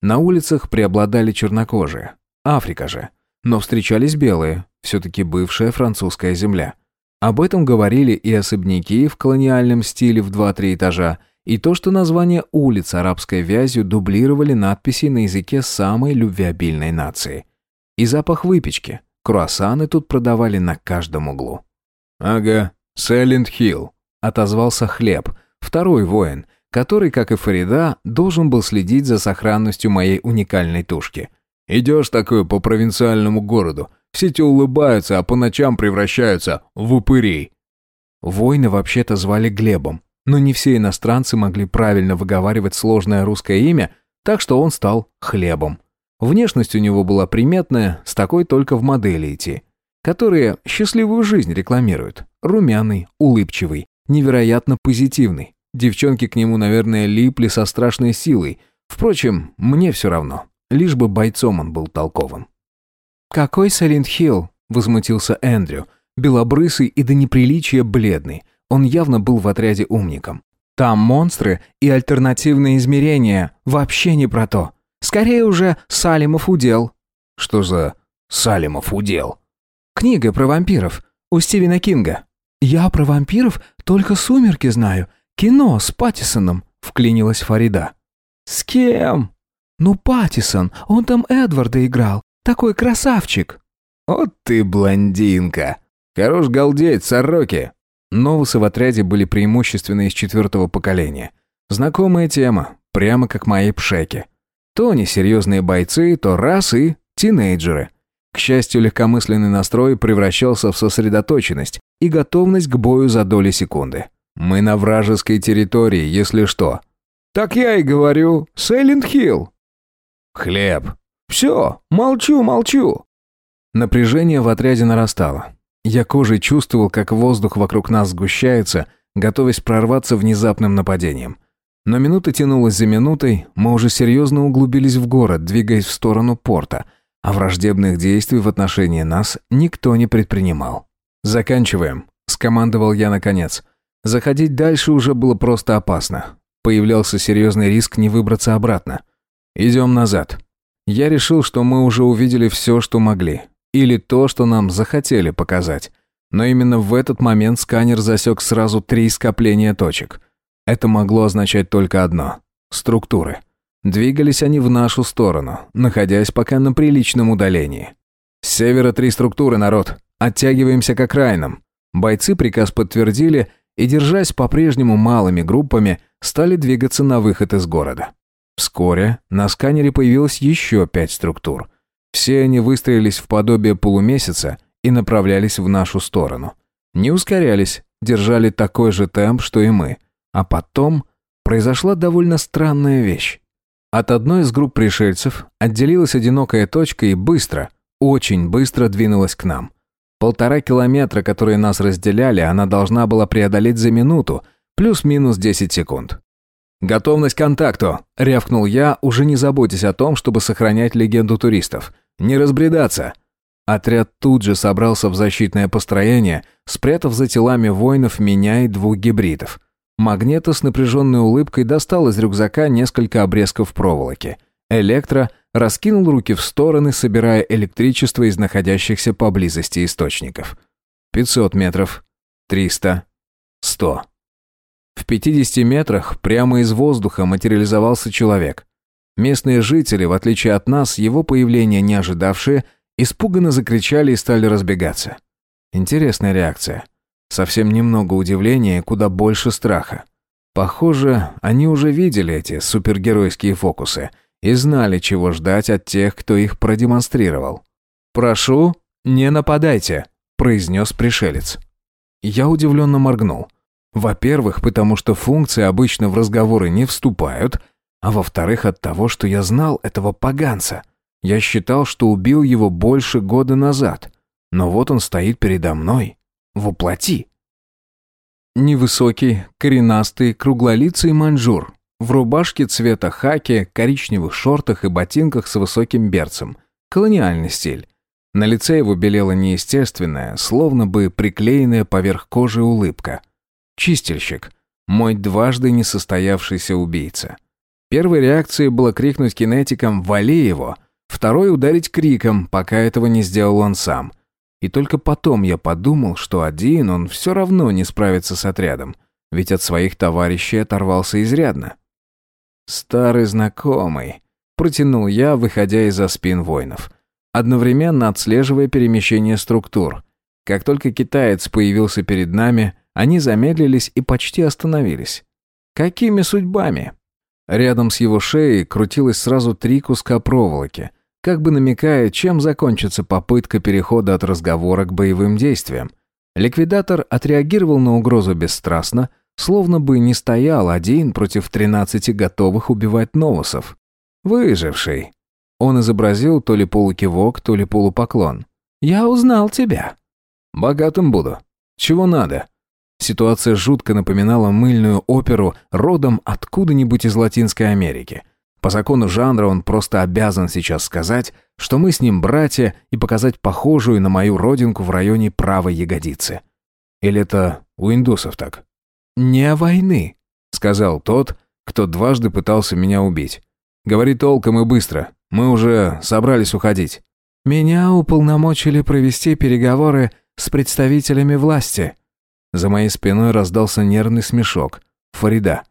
На улицах преобладали чернокожие, Африка же, но встречались белые, все-таки бывшая французская земля. Об этом говорили и особняки в колониальном стиле в 2-3 этажа, и то, что название улиц арабской вязью дублировали надписи на языке самой любвеобильной нации – и запах выпечки. Круассаны тут продавали на каждом углу. «Ага, Сайлент Хилл», — отозвался Хлеб, второй воин, который, как и Фарида, должен был следить за сохранностью моей уникальной тушки. «Идешь такой по провинциальному городу, все те улыбаются, а по ночам превращаются в упырей». Воина вообще-то звали Глебом, но не все иностранцы могли правильно выговаривать сложное русское имя, так что он стал Хлебом. Внешность у него была приметная, с такой только в модели идти. Которые счастливую жизнь рекламируют. Румяный, улыбчивый, невероятно позитивный. Девчонки к нему, наверное, липли со страшной силой. Впрочем, мне все равно. Лишь бы бойцом он был толковым. «Какой Сайлент Хилл?» – возмутился Эндрю. Белобрысый и до неприличия бледный. Он явно был в отряде умником. «Там монстры и альтернативные измерения. Вообще не про то. Скорее уже Салимов удел». «Что за Салимов удел?» «Книга про вампиров. У Стивена Кинга». «Я про вампиров только «Сумерки» знаю. Кино с Паттисоном», — вклинилась Фарида. «С кем?» «Ну, Паттисон. Он там Эдварда играл. Такой красавчик». «Вот ты блондинка. Хорош галдеть, сороки». Новусы в отряде были преимущественно из четвертого поколения. Знакомая тема, прямо как мои пшеки. То несерьезные бойцы, то раз и тинейджеры. К счастью, легкомысленный настрой превращался в сосредоточенность и готовность к бою за доли секунды. Мы на вражеской территории, если что. Так я и говорю, Сейлент Хилл. Хлеб. Все, молчу, молчу. Напряжение в отряде нарастало. Я кожей чувствовал, как воздух вокруг нас сгущается, готовясь прорваться внезапным нападением. Но минута тянулась за минутой, мы уже серьезно углубились в город, двигаясь в сторону порта, а враждебных действий в отношении нас никто не предпринимал. «Заканчиваем», — скомандовал я наконец. Заходить дальше уже было просто опасно. Появлялся серьезный риск не выбраться обратно. «Идем назад». Я решил, что мы уже увидели все, что могли. Или то, что нам захотели показать. Но именно в этот момент сканер засек сразу три скопления точек. Это могло означать только одно – структуры. Двигались они в нашу сторону, находясь пока на приличном удалении. «С севера три структуры, народ. Оттягиваемся к окраинам». Бойцы приказ подтвердили и, держась по-прежнему малыми группами, стали двигаться на выход из города. Вскоре на сканере появилось еще пять структур. Все они выстроились в подобие полумесяца и направлялись в нашу сторону. Не ускорялись, держали такой же темп, что и мы. А потом произошла довольно странная вещь. От одной из групп пришельцев отделилась одинокая точка и быстро, очень быстро двинулась к нам. Полтора километра, которые нас разделяли, она должна была преодолеть за минуту, плюс-минус 10 секунд. «Готовность к контакту!» — рявкнул я, уже не заботясь о том, чтобы сохранять легенду туристов. «Не разбредаться!» Отряд тут же собрался в защитное построение, спрятав за телами воинов меня и двух гибридов — Магнета с напряженной улыбкой достал из рюкзака несколько обрезков проволоки. Электро раскинул руки в стороны, собирая электричество из находящихся поблизости источников. 500 метров, 300, 100. В 50 метрах прямо из воздуха материализовался человек. Местные жители, в отличие от нас, его появления не ожидавшие, испуганно закричали и стали разбегаться. Интересная реакция. Совсем немного удивления куда больше страха. Похоже, они уже видели эти супергеройские фокусы и знали, чего ждать от тех, кто их продемонстрировал. «Прошу, не нападайте», – произнес пришелец. Я удивленно моргнул. Во-первых, потому что функции обычно в разговоры не вступают, а во-вторых, от того, что я знал этого поганца. Я считал, что убил его больше года назад. Но вот он стоит передо мной воплоти. Невысокий, коренастый, круглолицый манжур. В рубашке цвета хаки, коричневых шортах и ботинках с высоким берцем. Колониальный стиль. На лице его белела неестественная, словно бы приклеенная поверх кожи улыбка. Чистильщик. Мой дважды несостоявшийся убийца. Первой реакцией было крикнуть кинетикам «Вали его!», второй ударить криком, пока этого не сделал он сам – и только потом я подумал, что один он все равно не справится с отрядом, ведь от своих товарищей оторвался изрядно. «Старый знакомый», — протянул я, выходя из-за спин воинов, одновременно отслеживая перемещение структур. Как только китаец появился перед нами, они замедлились и почти остановились. Какими судьбами? Рядом с его шеей крутилось сразу три куска проволоки — как бы намекая, чем закончится попытка перехода от разговора к боевым действиям. Ликвидатор отреагировал на угрозу бесстрастно, словно бы не стоял один против тринадцати готовых убивать новосов. «Выживший». Он изобразил то ли полукивок, то ли полупоклон. «Я узнал тебя». «Богатым буду. Чего надо?» Ситуация жутко напоминала мыльную оперу родом откуда-нибудь из Латинской Америки – по закону жанра он просто обязан сейчас сказать, что мы с ним братья и показать похожую на мою родинку в районе правой ягодицы. Или это у индусов так? «Не войны», — сказал тот, кто дважды пытался меня убить. «Говори толком и быстро. Мы уже собрались уходить». «Меня уполномочили провести переговоры с представителями власти». За моей спиной раздался нервный смешок. «Фарида».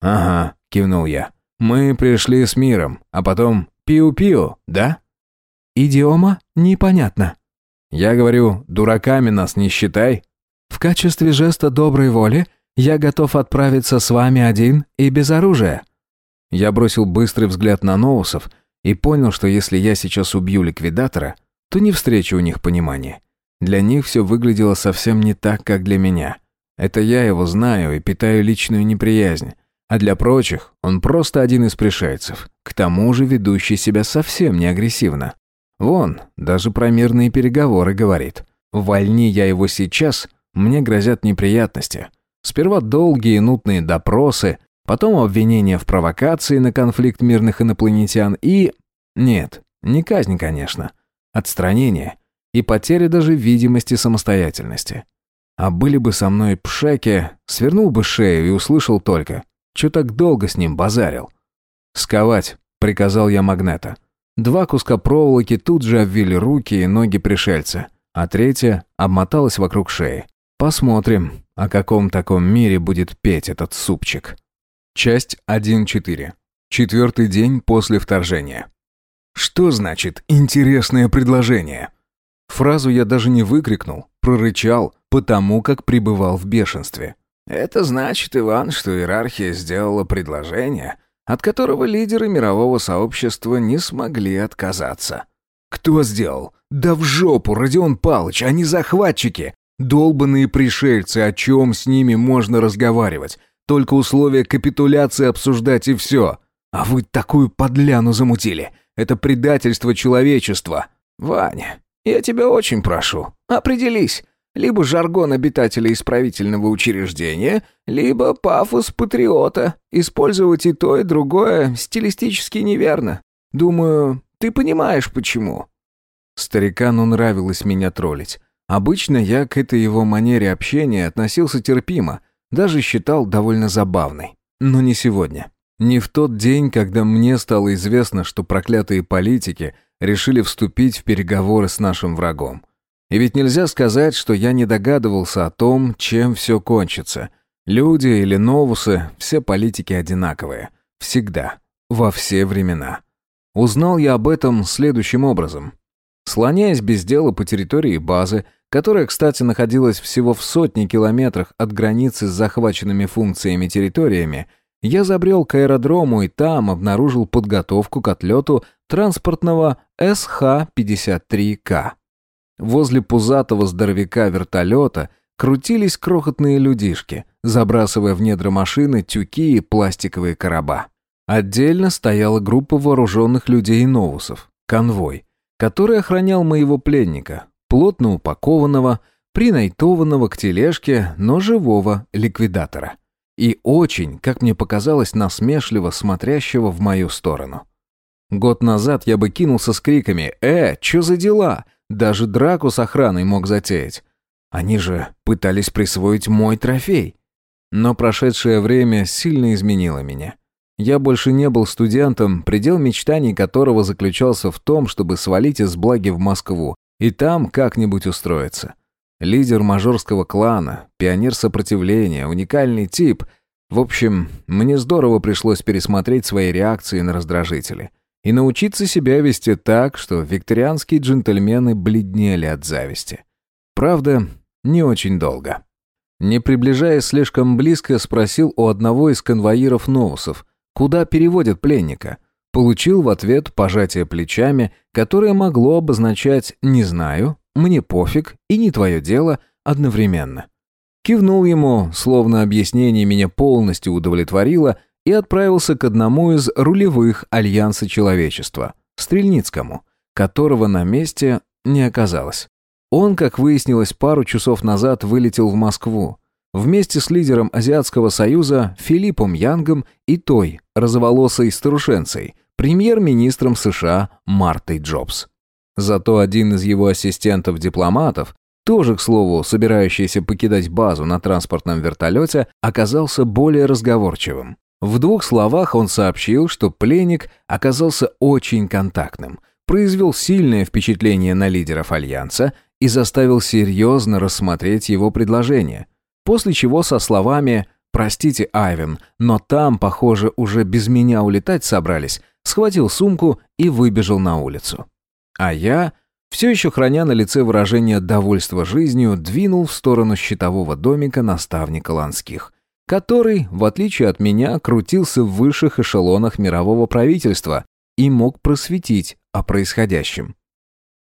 «Ага», — кивнул я. Мы пришли с миром, а потом пиу-пиу, да? Идиома непонятно. Я говорю, дураками нас не считай. В качестве жеста доброй воли я готов отправиться с вами один и без оружия. Я бросил быстрый взгляд на Ноусов и понял, что если я сейчас убью ликвидатора, то не встречу у них понимания. Для них все выглядело совсем не так, как для меня. Это я его знаю и питаю личную неприязнь. А для прочих он просто один из пришельцев, к тому же ведущий себя совсем не агрессивно. Вон, даже про мирные переговоры говорит. Вольни я его сейчас, мне грозят неприятности. Сперва долгие и нудные допросы, потом обвинения в провокации на конфликт мирных инопланетян и... Нет, не казнь, конечно. Отстранение и потеря даже видимости самостоятельности. А были бы со мной пшеки, свернул бы шею и услышал только Чё так долго с ним базарил? «Сковать», — приказал я магнета. Два куска проволоки тут же обвили руки и ноги пришельца, а третья обмоталась вокруг шеи. Посмотрим, о каком таком мире будет петь этот супчик. Часть 1.4. Четвертый день после вторжения. Что значит «интересное предложение»? Фразу я даже не выкрикнул, прорычал, потому как пребывал в бешенстве. Это значит, Иван, что иерархия сделала предложение, от которого лидеры мирового сообщества не смогли отказаться. Кто сделал? Да в жопу, Родион Палыч, они захватчики. Долбанные пришельцы, о чем с ними можно разговаривать? Только условия капитуляции обсуждать и все. А вы такую подляну замутили. Это предательство человечества. Ваня, я тебя очень прошу, определись. Либо жаргон обитателя исправительного учреждения, либо пафос патриота. Использовать и то, и другое стилистически неверно. Думаю, ты понимаешь, почему». Старикану нравилось меня троллить. Обычно я к этой его манере общения относился терпимо, даже считал довольно забавной. Но не сегодня. Не в тот день, когда мне стало известно, что проклятые политики решили вступить в переговоры с нашим врагом. И ведь нельзя сказать, что я не догадывался о том, чем все кончится. Люди или новусы, все политики одинаковые. Всегда. Во все времена. Узнал я об этом следующим образом. Слоняясь без дела по территории базы, которая, кстати, находилась всего в сотне километрах от границы с захваченными функциями территориями, я забрел к аэродрому и там обнаружил подготовку к отлету транспортного СХ-53К. Возле пузатого здоровяка вертолета крутились крохотные людишки, забрасывая в недра машины тюки и пластиковые короба. Отдельно стояла группа вооруженных людей и новусов, конвой, который охранял моего пленника, плотно упакованного, принайтованного к тележке, но живого ликвидатора. И очень, как мне показалось, насмешливо смотрящего в мою сторону. Год назад я бы кинулся с криками «Э, чё за дела?» Даже драку с охраной мог затеять. Они же пытались присвоить мой трофей. Но прошедшее время сильно изменило меня. Я больше не был студентом, предел мечтаний которого заключался в том, чтобы свалить из благи в Москву и там как-нибудь устроиться. Лидер мажорского клана, пионер сопротивления, уникальный тип. В общем, мне здорово пришлось пересмотреть свои реакции на раздражители и научиться себя вести так, что викторианские джентльмены бледнели от зависти. Правда, не очень долго. Не приближаясь слишком близко, спросил у одного из конвоиров новусов, куда переводят пленника. Получил в ответ пожатие плечами, которое могло обозначать «не знаю», «мне пофиг» и «не твое дело» одновременно. Кивнул ему, словно объяснение меня полностью удовлетворило, и отправился к одному из рулевых Альянса Человечества, Стрельницкому, которого на месте не оказалось. Он, как выяснилось, пару часов назад вылетел в Москву, вместе с лидером Азиатского союза Филиппом Янгом и той, розоволосой старушенцей, премьер-министром США Мартой Джобс. Зато один из его ассистентов-дипломатов, тоже, к слову, собирающийся покидать базу на транспортном вертолете, оказался более разговорчивым. В двух словах он сообщил, что пленник оказался очень контактным, произвел сильное впечатление на лидеров Альянса и заставил серьезно рассмотреть его предложение. После чего со словами «Простите, Айвен, но там, похоже, уже без меня улетать собрались», схватил сумку и выбежал на улицу. А я, все еще храня на лице выражение довольства жизнью, двинул в сторону щитового домика наставника Ланских который, в отличие от меня, крутился в высших эшелонах мирового правительства и мог просветить о происходящем.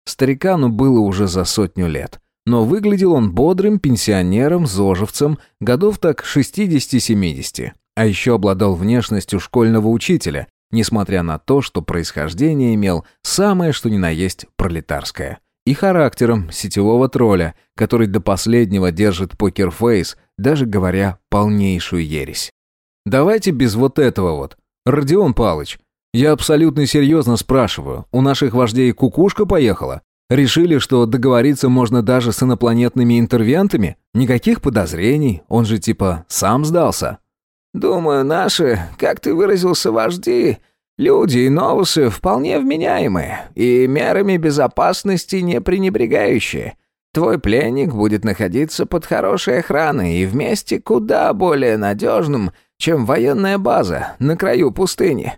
Старикану было уже за сотню лет, но выглядел он бодрым пенсионером-зожевцем, годов так 60-70, а еще обладал внешностью школьного учителя, несмотря на то, что происхождение имел самое что ни на есть пролетарское и характером сетевого тролля, который до последнего держит покерфейс, даже говоря полнейшую ересь. Давайте без вот этого вот. Родион Палыч, я абсолютно серьезно спрашиваю, у наших вождей кукушка поехала? Решили, что договориться можно даже с инопланетными интервентами? Никаких подозрений, он же типа сам сдался. Думаю, наши, как ты выразился, вожди, люди и новусы вполне вменяемые и мерами безопасности не пренебрегающие. Твой пленник будет находиться под хорошей охраной и вместе куда более надежным, чем военная база на краю пустыни».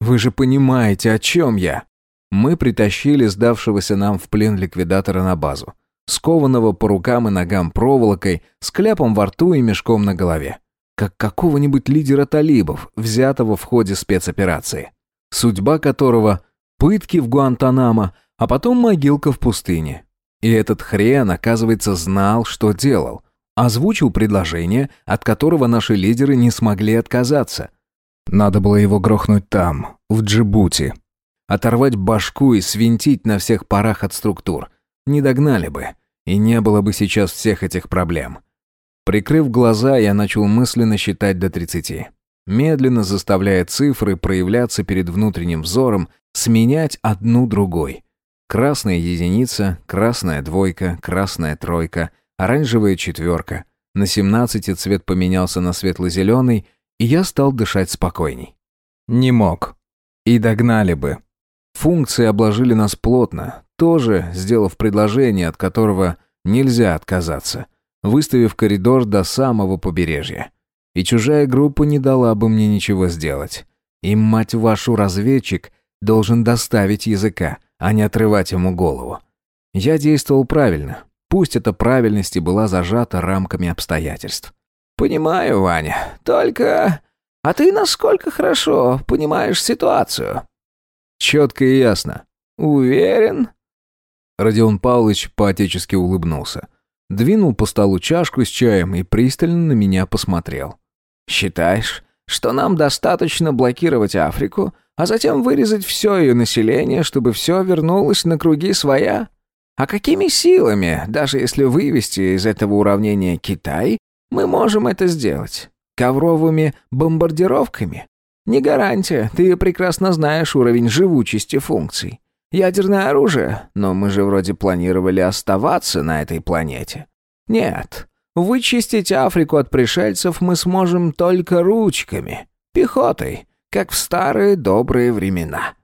«Вы же понимаете, о чем я?» Мы притащили сдавшегося нам в плен ликвидатора на базу, скованного по рукам и ногам проволокой, с кляпом во рту и мешком на голове. Как какого-нибудь лидера талибов, взятого в ходе спецоперации. Судьба которого — пытки в Гуантанамо, а потом могилка в пустыне. И этот хрен, оказывается, знал, что делал. Озвучил предложение, от которого наши лидеры не смогли отказаться. Надо было его грохнуть там, в Джибути. Оторвать башку и свинтить на всех парах от структур. Не догнали бы. И не было бы сейчас всех этих проблем. Прикрыв глаза, я начал мысленно считать до 30. Медленно заставляя цифры проявляться перед внутренним взором, сменять одну другой. Красная единица, красная двойка, красная тройка, оранжевая четверка. На семнадцати цвет поменялся на светло-зеленый, и я стал дышать спокойней. Не мог. И догнали бы. Функции обложили нас плотно, тоже сделав предложение, от которого нельзя отказаться, выставив коридор до самого побережья. И чужая группа не дала бы мне ничего сделать. И, мать вашу, разведчик должен доставить языка, а не отрывать ему голову. Я действовал правильно, пусть эта правильность и была зажата рамками обстоятельств. «Понимаю, Ваня, только... А ты насколько хорошо понимаешь ситуацию?» «Четко и ясно». «Уверен?» Родион Павлович поотечески улыбнулся. Двинул по столу чашку с чаем и пристально на меня посмотрел. «Считаешь, что нам достаточно блокировать Африку, а затем вырезать все ее население, чтобы все вернулось на круги своя? А какими силами, даже если вывести из этого уравнения Китай, мы можем это сделать? Ковровыми бомбардировками? Не гарантия, ты прекрасно знаешь уровень живучести функций. Ядерное оружие, но мы же вроде планировали оставаться на этой планете. Нет, вычистить Африку от пришельцев мы сможем только ручками, пехотой, как в старые добрые времена».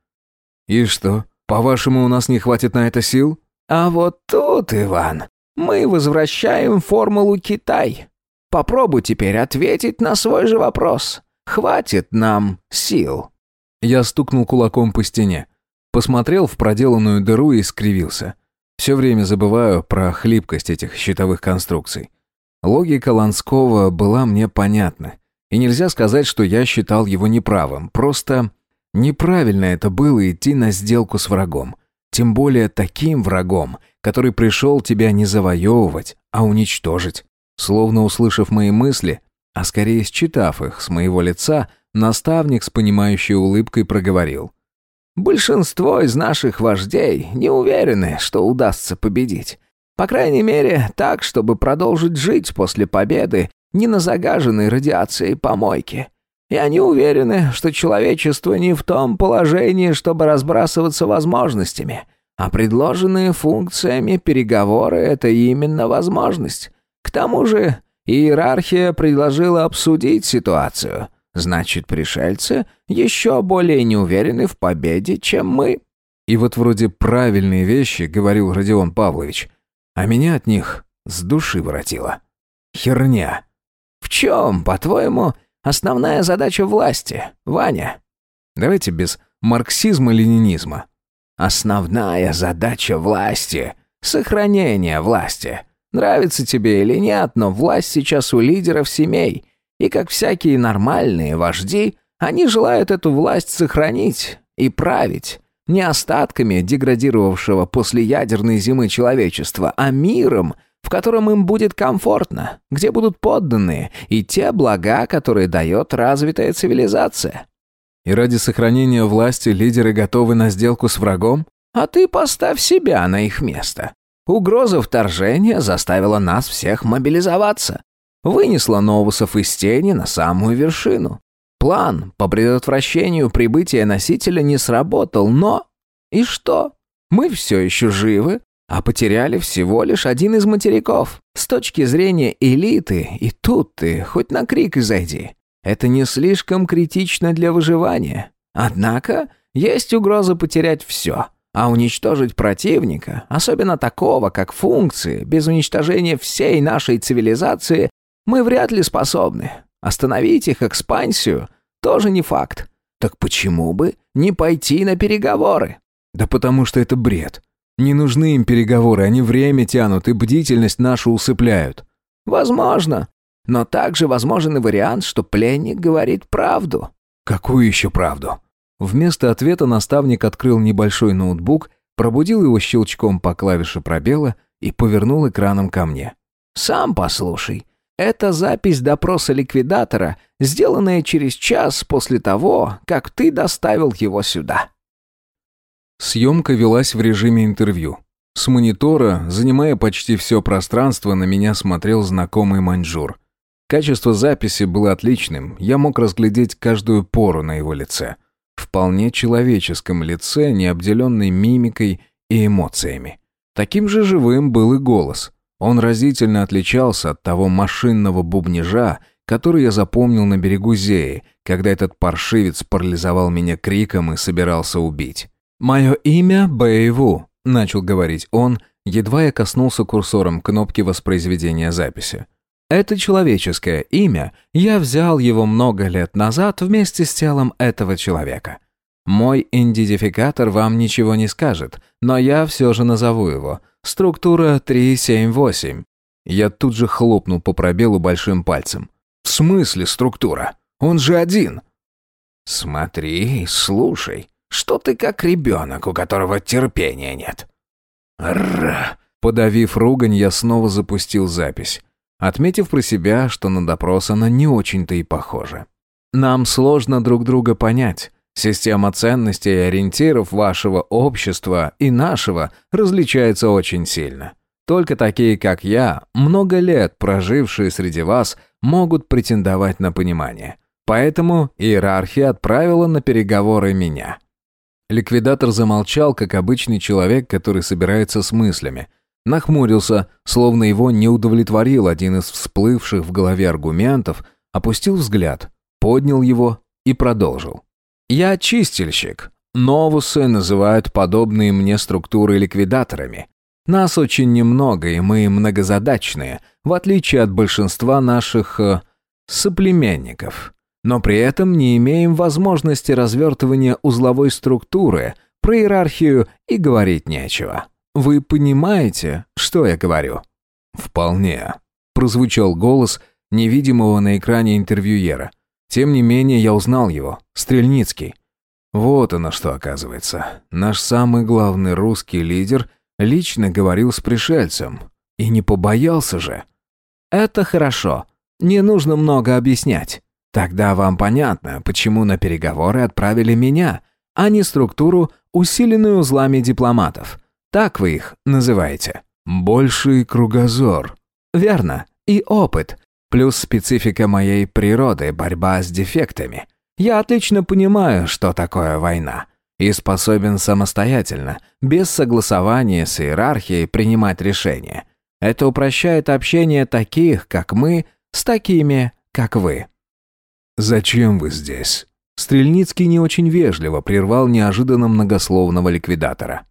«И что, по-вашему, у нас не хватит на это сил?» «А вот тут, Иван, мы возвращаем формулу Китай. Попробуй теперь ответить на свой же вопрос. Хватит нам сил?» Я стукнул кулаком по стене, посмотрел в проделанную дыру и скривился. Все время забываю про хлипкость этих щитовых конструкций. Логика Ланского была мне понятна. И нельзя сказать, что я считал его неправым. Просто неправильно это было идти на сделку с врагом. Тем более таким врагом, который пришел тебя не завоевывать, а уничтожить. Словно услышав мои мысли, а скорее считав их с моего лица, наставник с понимающей улыбкой проговорил. «Большинство из наших вождей не уверены, что удастся победить. По крайней мере, так, чтобы продолжить жить после победы не на загаженной радиацией помойке. И они уверены, что человечество не в том положении, чтобы разбрасываться возможностями, а предложенные функциями переговоры — это именно возможность. К тому же иерархия предложила обсудить ситуацию. Значит, пришельцы еще более не уверены в победе, чем мы. И вот вроде правильные вещи, говорил Родион Павлович, а меня от них с души воротило. Херня. В чем, по-твоему, основная задача власти, Ваня? Давайте без марксизма-ленинизма. Основная задача власти — сохранение власти. Нравится тебе или нет, но власть сейчас у лидеров семей. И как всякие нормальные вожди, они желают эту власть сохранить и править. Не остатками деградировавшего после ядерной зимы человечества, а миром — в котором им будет комфортно, где будут подданные и те блага, которые дает развитая цивилизация. И ради сохранения власти лидеры готовы на сделку с врагом? А ты поставь себя на их место. Угроза вторжения заставила нас всех мобилизоваться. Вынесла новусов из тени на самую вершину. План по предотвращению прибытия носителя не сработал, но... И что? Мы все еще живы, а потеряли всего лишь один из материков. С точки зрения элиты, и тут ты хоть на крик и зайди. это не слишком критично для выживания. Однако есть угроза потерять все, а уничтожить противника, особенно такого, как функции, без уничтожения всей нашей цивилизации, мы вряд ли способны. Остановить их экспансию тоже не факт. Так почему бы не пойти на переговоры? Да потому что это бред. Не нужны им переговоры, они время тянут и бдительность нашу усыпляют. Возможно. Но также возможен и вариант, что пленник говорит правду. Какую еще правду? Вместо ответа наставник открыл небольшой ноутбук, пробудил его щелчком по клавише пробела и повернул экраном ко мне. «Сам послушай. Это запись допроса ликвидатора, сделанная через час после того, как ты доставил его сюда». Съемка велась в режиме интервью. С монитора, занимая почти все пространство, на меня смотрел знакомый маньчжур. Качество записи было отличным, я мог разглядеть каждую пору на его лице. Вполне человеческом лице, не обделенной мимикой и эмоциями. Таким же живым был и голос. Он разительно отличался от того машинного бубнижа, который я запомнил на берегу Зеи, когда этот паршивец парализовал меня криком и собирался убить. «Мое имя Бэйву», — начал говорить он, едва я коснулся курсором кнопки воспроизведения записи. «Это человеческое имя, я взял его много лет назад вместе с телом этого человека. Мой идентификатор вам ничего не скажет, но я все же назову его. Структура 378». Я тут же хлопнул по пробелу большим пальцем. «В смысле структура? Он же один!» «Смотри, слушай», что ты как ребенок, у которого терпения нет?» «Рррр!» Подавив ругань, я снова запустил запись, отметив про себя, что на допрос она не очень-то и похожа. «Нам сложно друг друга понять. Система ценностей и ориентиров вашего общества и нашего различается очень сильно. Только такие, как я, много лет прожившие среди вас, могут претендовать на понимание. Поэтому иерархия отправила на переговоры меня. Ликвидатор замолчал, как обычный человек, который собирается с мыслями. Нахмурился, словно его не удовлетворил один из всплывших в голове аргументов, опустил взгляд, поднял его и продолжил. «Я чистильщик. Новусы называют подобные мне структуры ликвидаторами. Нас очень немного, и мы многозадачные, в отличие от большинства наших... Э, соплеменников но при этом не имеем возможности развертывания узловой структуры, про иерархию и говорить нечего. Вы понимаете, что я говорю?» «Вполне», — прозвучал голос невидимого на экране интервьюера. Тем не менее, я узнал его. Стрельницкий. Вот оно что оказывается. Наш самый главный русский лидер лично говорил с пришельцем. И не побоялся же. «Это хорошо. Не нужно много объяснять. Тогда вам понятно, почему на переговоры отправили меня, а не структуру, усиленную узлами дипломатов. Так вы их называете. Больший кругозор. Верно. И опыт. Плюс специфика моей природы, борьба с дефектами. Я отлично понимаю, что такое война. И способен самостоятельно, без согласования с иерархией, принимать решения. Это упрощает общение таких, как мы, с такими, как вы. «Зачем вы здесь?» Стрельницкий не очень вежливо прервал неожиданно многословного ликвидатора.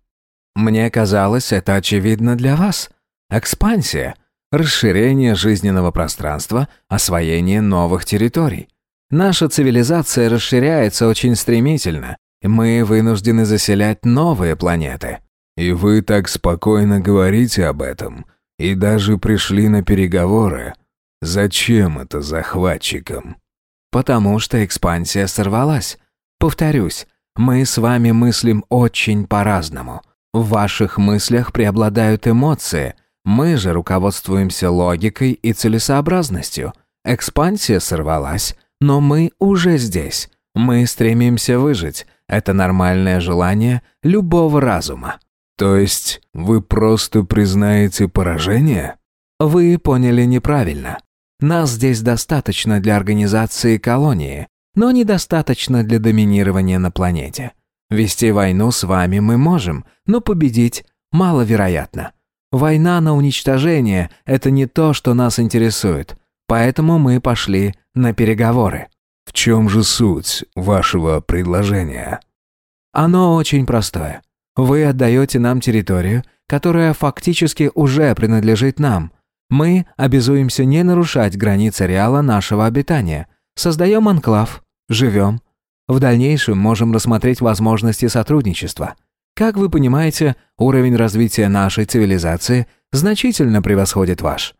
«Мне казалось, это очевидно для вас. Экспансия, расширение жизненного пространства, освоение новых территорий. Наша цивилизация расширяется очень стремительно. Мы вынуждены заселять новые планеты». «И вы так спокойно говорите об этом, и даже пришли на переговоры. Зачем это захватчикам?» Потому что экспансия сорвалась. Повторюсь, мы с вами мыслим очень по-разному. В ваших мыслях преобладают эмоции, мы же руководствуемся логикой и целесообразностью. Экспансия сорвалась, но мы уже здесь. Мы стремимся выжить. Это нормальное желание любого разума. То есть вы просто признаете поражение? Вы поняли неправильно. Нас здесь достаточно для организации колонии, но недостаточно для доминирования на планете. Вести войну с вами мы можем, но победить маловероятно. Война на уничтожение – это не то, что нас интересует, поэтому мы пошли на переговоры. В чем же суть вашего предложения? Оно очень простое. Вы отдаете нам территорию, которая фактически уже принадлежит нам. Мы обязуемся не нарушать границы ареала нашего обитания. Создаем анклав, живем. В дальнейшем можем рассмотреть возможности сотрудничества. Как вы понимаете, уровень развития нашей цивилизации значительно превосходит ваш.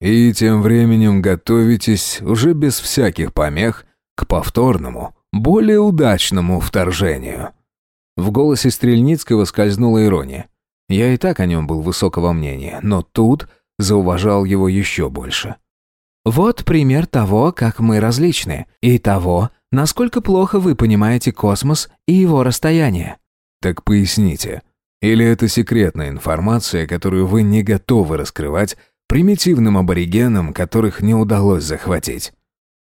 И тем временем готовитесь уже без всяких помех к повторному, более удачному вторжению. В голосе Стрельницкого скользнула ирония. Я и так о нем был высокого мнения, но тут зауважал его еще больше. Вот пример того, как мы различны, и того, насколько плохо вы понимаете космос и его расстояние. Так поясните, или это секретная информация, которую вы не готовы раскрывать примитивным аборигенам, которых не удалось захватить?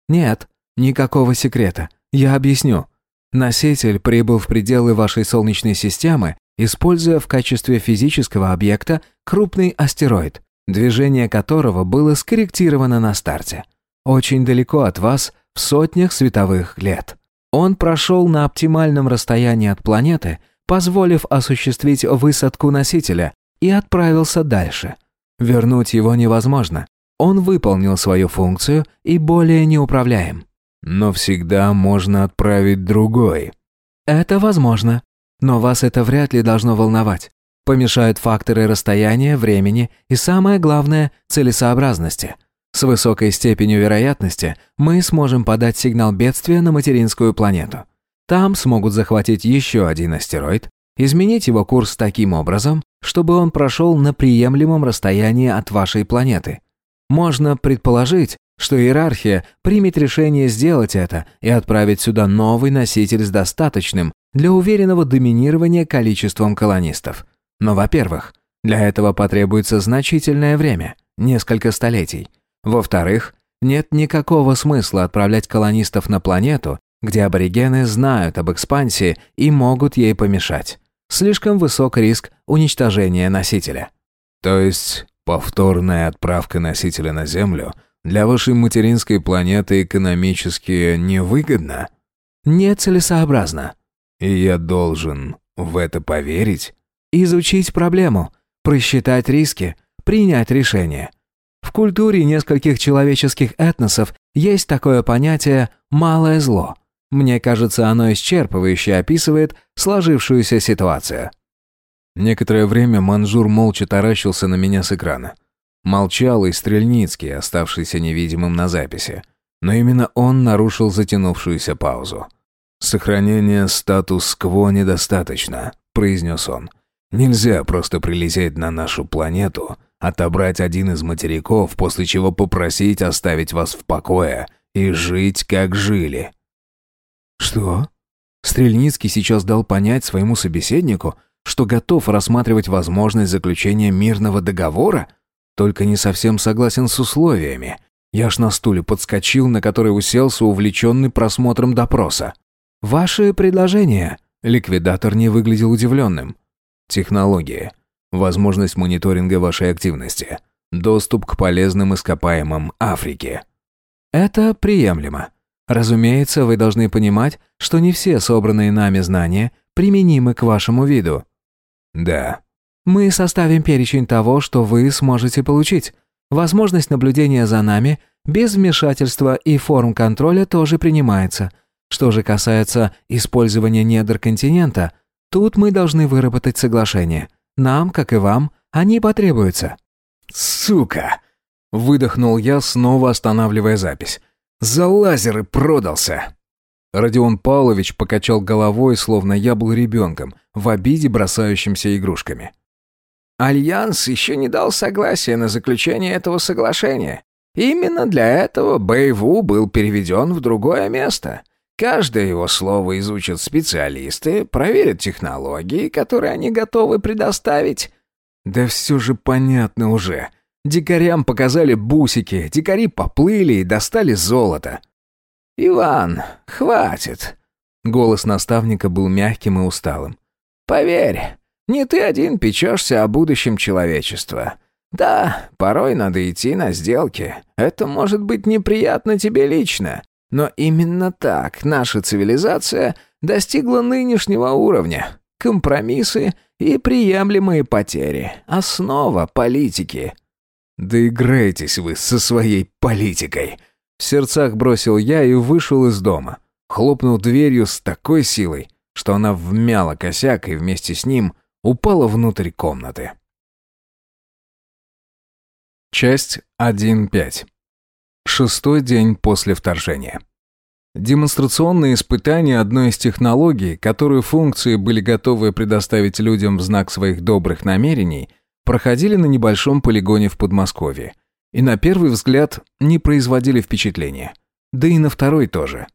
Нет, никакого секрета. Я объясню. Носитель прибыл в пределы вашей Солнечной системы, используя в качестве физического объекта крупный астероид, движение которого было скорректировано на старте. Очень далеко от вас, в сотнях световых лет. Он прошел на оптимальном расстоянии от планеты, позволив осуществить высадку носителя, и отправился дальше. Вернуть его невозможно. Он выполнил свою функцию и более неуправляем. Но всегда можно отправить другой. Это возможно. Но вас это вряд ли должно волновать. Помешают факторы расстояния, времени и, самое главное, целесообразности. С высокой степенью вероятности мы сможем подать сигнал бедствия на материнскую планету. Там смогут захватить еще один астероид, изменить его курс таким образом, чтобы он прошел на приемлемом расстоянии от вашей планеты. Можно предположить, что иерархия примет решение сделать это и отправить сюда новый носитель с достаточным для уверенного доминирования количеством колонистов. Но, во-первых, для этого потребуется значительное время, несколько столетий. Во-вторых, нет никакого смысла отправлять колонистов на планету, где аборигены знают об экспансии и могут ей помешать. Слишком высок риск уничтожения носителя. То есть повторная отправка носителя на Землю для вашей материнской планеты экономически невыгодна? Нецелесообразно. И я должен в это поверить? Изучить проблему, просчитать риски, принять решение. В культуре нескольких человеческих этносов есть такое понятие «малое зло». Мне кажется, оно исчерпывающе описывает сложившуюся ситуацию. Некоторое время Манжур молча таращился на меня с экрана. Молчал и Стрельницкий, оставшийся невидимым на записи. Но именно он нарушил затянувшуюся паузу. «Сохранение статус-кво недостаточно», — произнес он. «Нельзя просто прилететь на нашу планету, отобрать один из материков, после чего попросить оставить вас в покое и жить, как жили». «Что?» Стрельницкий сейчас дал понять своему собеседнику, что готов рассматривать возможность заключения мирного договора, только не совсем согласен с условиями. Я ж на стуле подскочил, на который уселся, увлеченный просмотром допроса. «Ваши предложения?» Ликвидатор не выглядел удивленным. «Технологии. Возможность мониторинга вашей активности. Доступ к полезным ископаемым Африки». «Это приемлемо. Разумеется, вы должны понимать, что не все собранные нами знания применимы к вашему виду». «Да». «Мы составим перечень того, что вы сможете получить. Возможность наблюдения за нами без вмешательства и форм контроля тоже принимается. Что же касается использования недр континента, тут мы должны выработать соглашение. Нам, как и вам, они потребуются». «Сука!» – выдохнул я, снова останавливая запись. За лазеры продался!» Родион Павлович покачал головой, словно я был ребенком, в обиде бросающимся игрушками. «Альянс еще не дал согласия на заключение этого соглашения. Именно для этого Бэйву был переведен в другое место. Каждое его слово изучат специалисты, проверят технологии, которые они готовы предоставить». «Да все же понятно уже. Дикарям показали бусики, дикари поплыли и достали золото. «Иван, хватит!» Голос наставника был мягким и усталым. «Поверь, не ты один печешься о будущем человечества. Да, порой надо идти на сделки. Это может быть неприятно тебе лично. Но именно так наша цивилизация достигла нынешнего уровня. Компромиссы и приемлемые потери. Основа политики. Да играетесь вы со своей политикой. В сердцах бросил я и вышел из дома. Хлопнул дверью с такой силой, что она вмяла косяк и вместе с ним упала внутрь комнаты. Часть 1.5. Шестой день после вторжения. Демонстрационные испытания одной из технологий, которую функции были готовы предоставить людям в знак своих добрых намерений, проходили на небольшом полигоне в Подмосковье. И на первый взгляд не производили впечатления. Да и на второй тоже.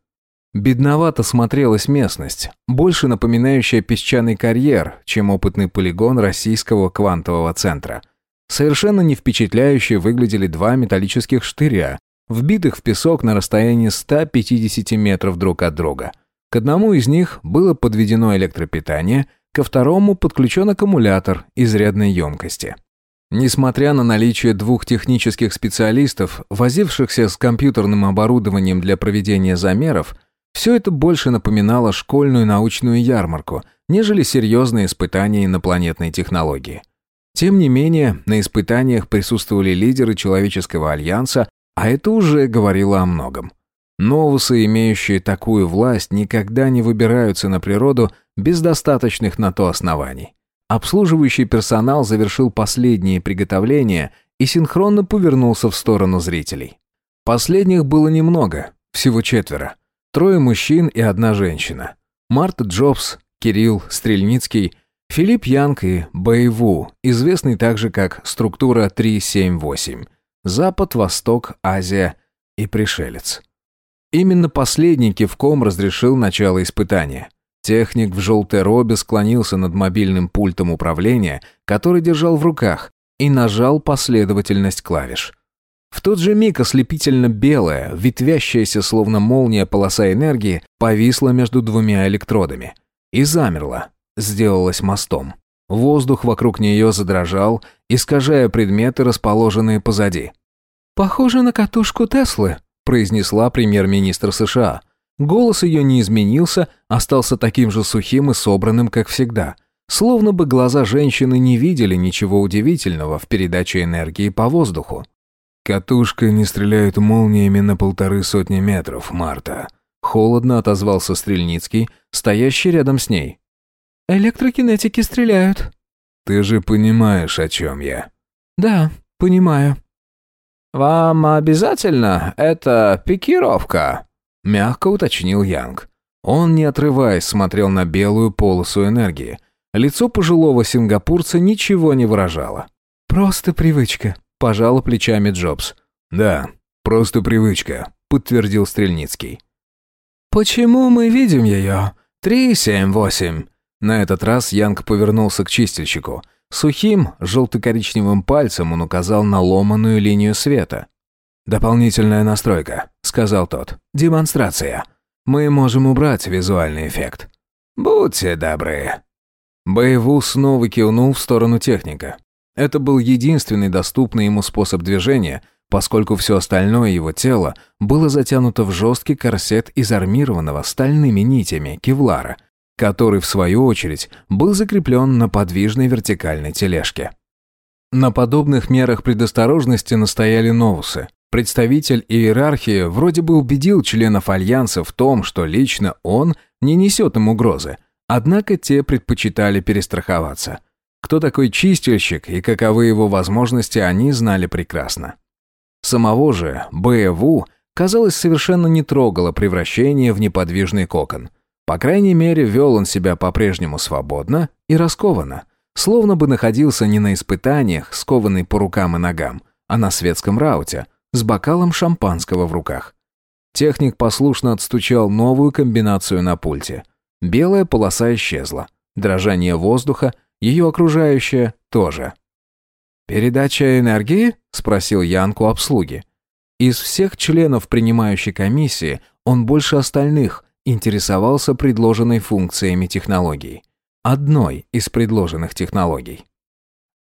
Бедновато смотрелась местность, больше напоминающая песчаный карьер, чем опытный полигон российского квантового центра – Совершенно не впечатляюще выглядели два металлических штыря, вбитых в песок на расстоянии 150 метров друг от друга. К одному из них было подведено электропитание, ко второму подключен аккумулятор изрядной емкости. Несмотря на наличие двух технических специалистов, возившихся с компьютерным оборудованием для проведения замеров, все это больше напоминало школьную научную ярмарку, нежели серьезные испытания инопланетной технологии. Тем не менее, на испытаниях присутствовали лидеры Человеческого Альянса, а это уже говорило о многом. Новусы, имеющие такую власть, никогда не выбираются на природу без достаточных на то оснований. Обслуживающий персонал завершил последние приготовления и синхронно повернулся в сторону зрителей. Последних было немного, всего четверо. Трое мужчин и одна женщина. Марта Джобс, Кирилл Стрельницкий Филипп Янг и Бэйву, известный также как структура 378. Запад, Восток, Азия и пришелец. Именно последний кивком разрешил начало испытания. Техник в желтой робе склонился над мобильным пультом управления, который держал в руках, и нажал последовательность клавиш. В тот же миг ослепительно белая, ветвящаяся словно молния полоса энергии повисла между двумя электродами и замерла, сделалась мостом. Воздух вокруг нее задрожал, искажая предметы, расположенные позади. «Похоже на катушку Теслы», — произнесла премьер-министр США. Голос ее не изменился, остался таким же сухим и собранным, как всегда. Словно бы глаза женщины не видели ничего удивительного в передаче энергии по воздуху. «Катушка не стреляет молниями на полторы сотни метров, Марта», — холодно отозвался Стрельницкий, стоящий рядом с ней. Электрокинетики стреляют. Ты же понимаешь, о чем я. Да, понимаю. Вам обязательно это пикировка? Мягко уточнил Янг. Он, не отрываясь, смотрел на белую полосу энергии. Лицо пожилого сингапурца ничего не выражало. «Просто привычка», – пожала плечами Джобс. «Да, просто привычка», – подтвердил Стрельницкий. «Почему мы видим ее? Три, семь, восемь. На этот раз Янг повернулся к чистильщику. Сухим, желто-коричневым пальцем он указал на ломаную линию света. «Дополнительная настройка», — сказал тот. «Демонстрация. Мы можем убрать визуальный эффект». «Будьте добры». Боеву снова кивнул в сторону техника. Это был единственный доступный ему способ движения, поскольку все остальное его тело было затянуто в жесткий корсет из армированного стальными нитями кевлара — который, в свою очередь, был закреплен на подвижной вертикальной тележке. На подобных мерах предосторожности настояли новусы. Представитель иерархии вроде бы убедил членов Альянса в том, что лично он не несет им угрозы, однако те предпочитали перестраховаться. Кто такой чистильщик и каковы его возможности, они знали прекрасно. Самого же БЭВУ, казалось, совершенно не трогало превращение в неподвижный кокон – по крайней мере, вел он себя по-прежнему свободно и раскованно, словно бы находился не на испытаниях, скованный по рукам и ногам, а на светском рауте, с бокалом шампанского в руках. Техник послушно отстучал новую комбинацию на пульте. Белая полоса исчезла. Дрожание воздуха, ее окружающее тоже. «Передача энергии?» – спросил Янку обслуги. Из всех членов принимающей комиссии он больше остальных – интересовался предложенной функциями технологий. Одной из предложенных технологий.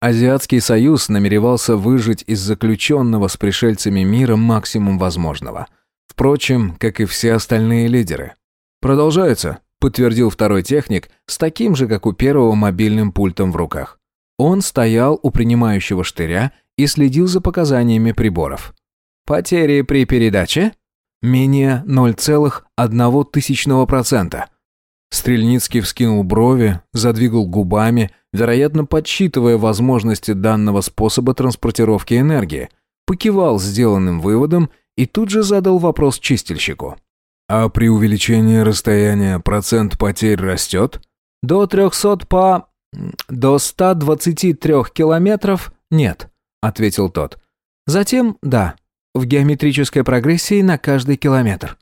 Азиатский союз намеревался выжить из заключенного с пришельцами мира максимум возможного. Впрочем, как и все остальные лидеры. «Продолжается», — подтвердил второй техник с таким же, как у первого, мобильным пультом в руках. Он стоял у принимающего штыря и следил за показаниями приборов. «Потери при передаче?» «Менее 0,1%. Стрельницкий вскинул брови, задвигал губами, вероятно, подсчитывая возможности данного способа транспортировки энергии, покивал сделанным выводом и тут же задал вопрос чистильщику. «А при увеличении расстояния процент потерь растет?» «До 300 по... до 123 километров нет», — ответил тот. «Затем, да, в геометрической прогрессии на каждый километр».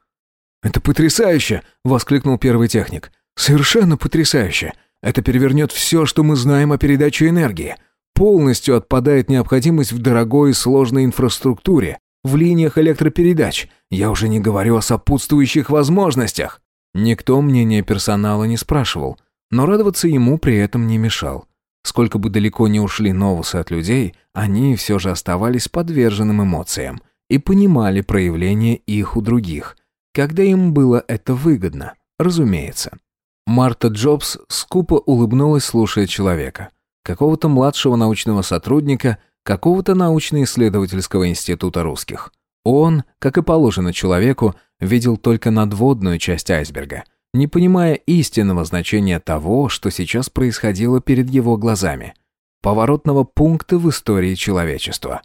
«Это потрясающе!» — воскликнул первый техник. Совершенно потрясающе. Это перевернет все, что мы знаем о передаче энергии. Полностью отпадает необходимость в дорогой и сложной инфраструктуре, в линиях электропередач. Я уже не говорю о сопутствующих возможностях. Никто мнения персонала не спрашивал, но радоваться ему при этом не мешал. Сколько бы далеко не ушли новосы от людей, они все же оставались подверженным эмоциям и понимали проявление их у других, когда им было это выгодно, разумеется. Марта Джобс скупо улыбнулась, слушая человека. Какого-то младшего научного сотрудника, какого-то научно-исследовательского института русских. Он, как и положено человеку, видел только надводную часть айсберга, не понимая истинного значения того, что сейчас происходило перед его глазами. Поворотного пункта в истории человечества.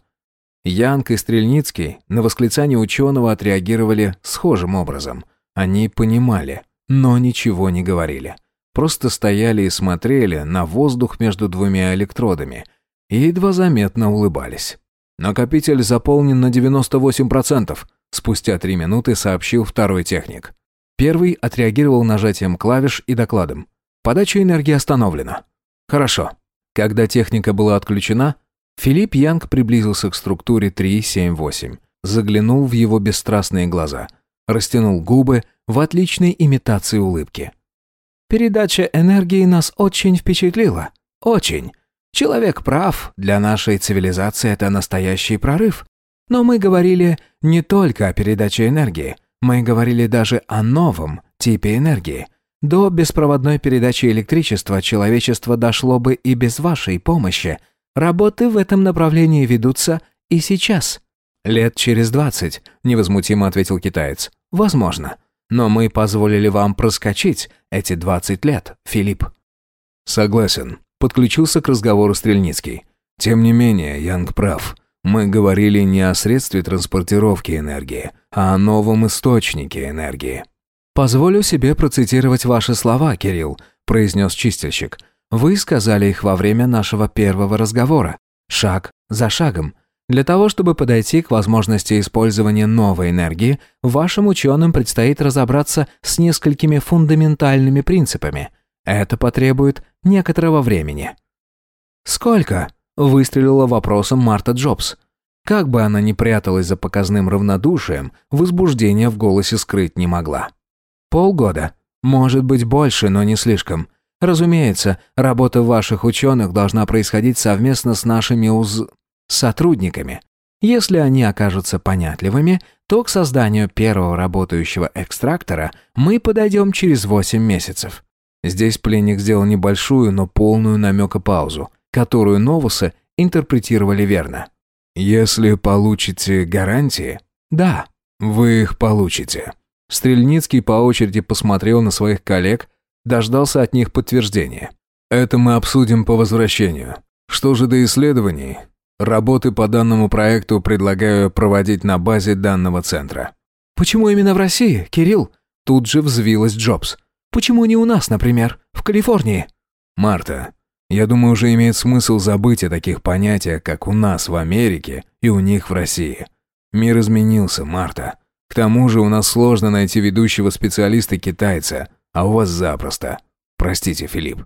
Янг и Стрельницкий на восклицание ученого отреагировали схожим образом. Они понимали – но ничего не говорили. Просто стояли и смотрели на воздух между двумя электродами и едва заметно улыбались. «Накопитель заполнен на 98%, спустя три минуты сообщил второй техник. Первый отреагировал нажатием клавиш и докладом. «Подача энергии остановлена». «Хорошо». Когда техника была отключена, Филипп Янг приблизился к структуре 378, заглянул в его бесстрастные глаза, растянул губы в отличной имитации улыбки. «Передача энергии нас очень впечатлила. Очень. Человек прав, для нашей цивилизации это настоящий прорыв. Но мы говорили не только о передаче энергии, мы говорили даже о новом типе энергии. До беспроводной передачи электричества человечество дошло бы и без вашей помощи. Работы в этом направлении ведутся и сейчас». «Лет через двадцать», — невозмутимо ответил китаец. «Возможно. Но мы позволили вам проскочить эти 20 лет, Филипп». «Согласен», — подключился к разговору Стрельницкий. «Тем не менее, Янг прав. Мы говорили не о средстве транспортировки энергии, а о новом источнике энергии». «Позволю себе процитировать ваши слова, Кирилл», — произнес чистильщик. «Вы сказали их во время нашего первого разговора. Шаг за шагом. Для того, чтобы подойти к возможности использования новой энергии, вашим ученым предстоит разобраться с несколькими фундаментальными принципами. Это потребует некоторого времени. «Сколько?» – выстрелила вопросом Марта Джобс. Как бы она ни пряталась за показным равнодушием, возбуждение в голосе скрыть не могла. «Полгода. Может быть больше, но не слишком. Разумеется, работа ваших ученых должна происходить совместно с нашими уз сотрудниками. Если они окажутся понятливыми, то к созданию первого работающего экстрактора мы подойдем через 8 месяцев. Здесь пленник сделал небольшую, но полную намека паузу, которую новусы интерпретировали верно. «Если получите гарантии?» «Да». «Вы их получите». Стрельницкий по очереди посмотрел на своих коллег, дождался от них подтверждения. «Это мы обсудим по возвращению. Что же до исследований? Работы по данному проекту предлагаю проводить на базе данного центра». «Почему именно в России, Кирилл?» Тут же взвилась Джобс. «Почему не у нас, например, в Калифорнии?» «Марта, я думаю, уже имеет смысл забыть о таких понятиях, как у нас в Америке и у них в России. Мир изменился, Марта. К тому же у нас сложно найти ведущего специалиста-китайца, а у вас запросто. Простите, Филипп».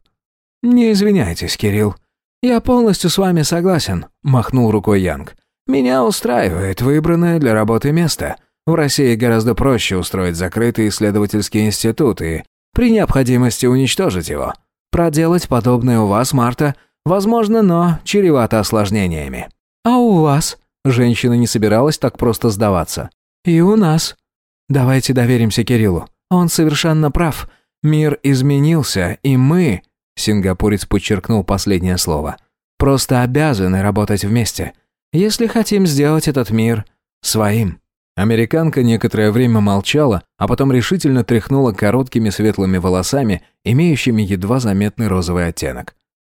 «Не извиняйтесь, Кирилл. «Я полностью с вами согласен», – махнул рукой Янг. «Меня устраивает выбранное для работы место. В России гораздо проще устроить закрытый исследовательский институт и, при необходимости, уничтожить его. Проделать подобное у вас, Марта, возможно, но чревато осложнениями». «А у вас?» – женщина не собиралась так просто сдаваться. «И у нас». Давайте доверимся Кириллу. Он совершенно прав. Мир изменился, и мы, сингапурец подчеркнул последнее слово, просто обязаны работать вместе, если хотим сделать этот мир своим. Американка некоторое время молчала, а потом решительно тряхнула короткими светлыми волосами, имеющими едва заметный розовый оттенок.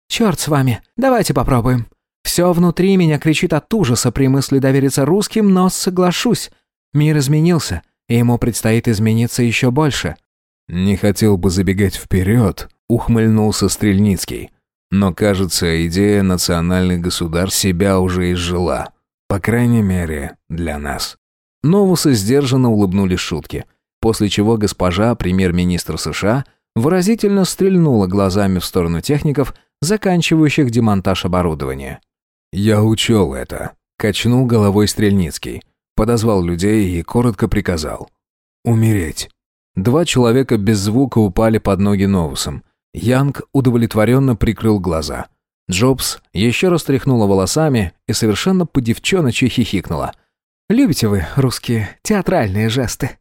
«Черт с вами, давайте попробуем. Все внутри меня кричит от ужаса при мысли довериться русским, но соглашусь. Мир изменился, и ему предстоит измениться еще больше». «Не хотел бы забегать вперед», — ухмыльнулся Стрельницкий. «Но, кажется, идея национальных государств себя уже изжила. По крайней мере, для нас». Новусы сдержанно улыбнулись шутки, после чего госпожа, премьер-министр США, выразительно стрельнула глазами в сторону техников, заканчивающих демонтаж оборудования. «Я учел это», — качнул головой Стрельницкий, подозвал людей и коротко приказал. «Умереть». Два человека без звука упали под ноги Новусом. Янг удовлетворенно прикрыл глаза. Джобс еще раз тряхнула волосами и совершенно по девчоночи хихикнула — Любите вы русские театральные жесты?»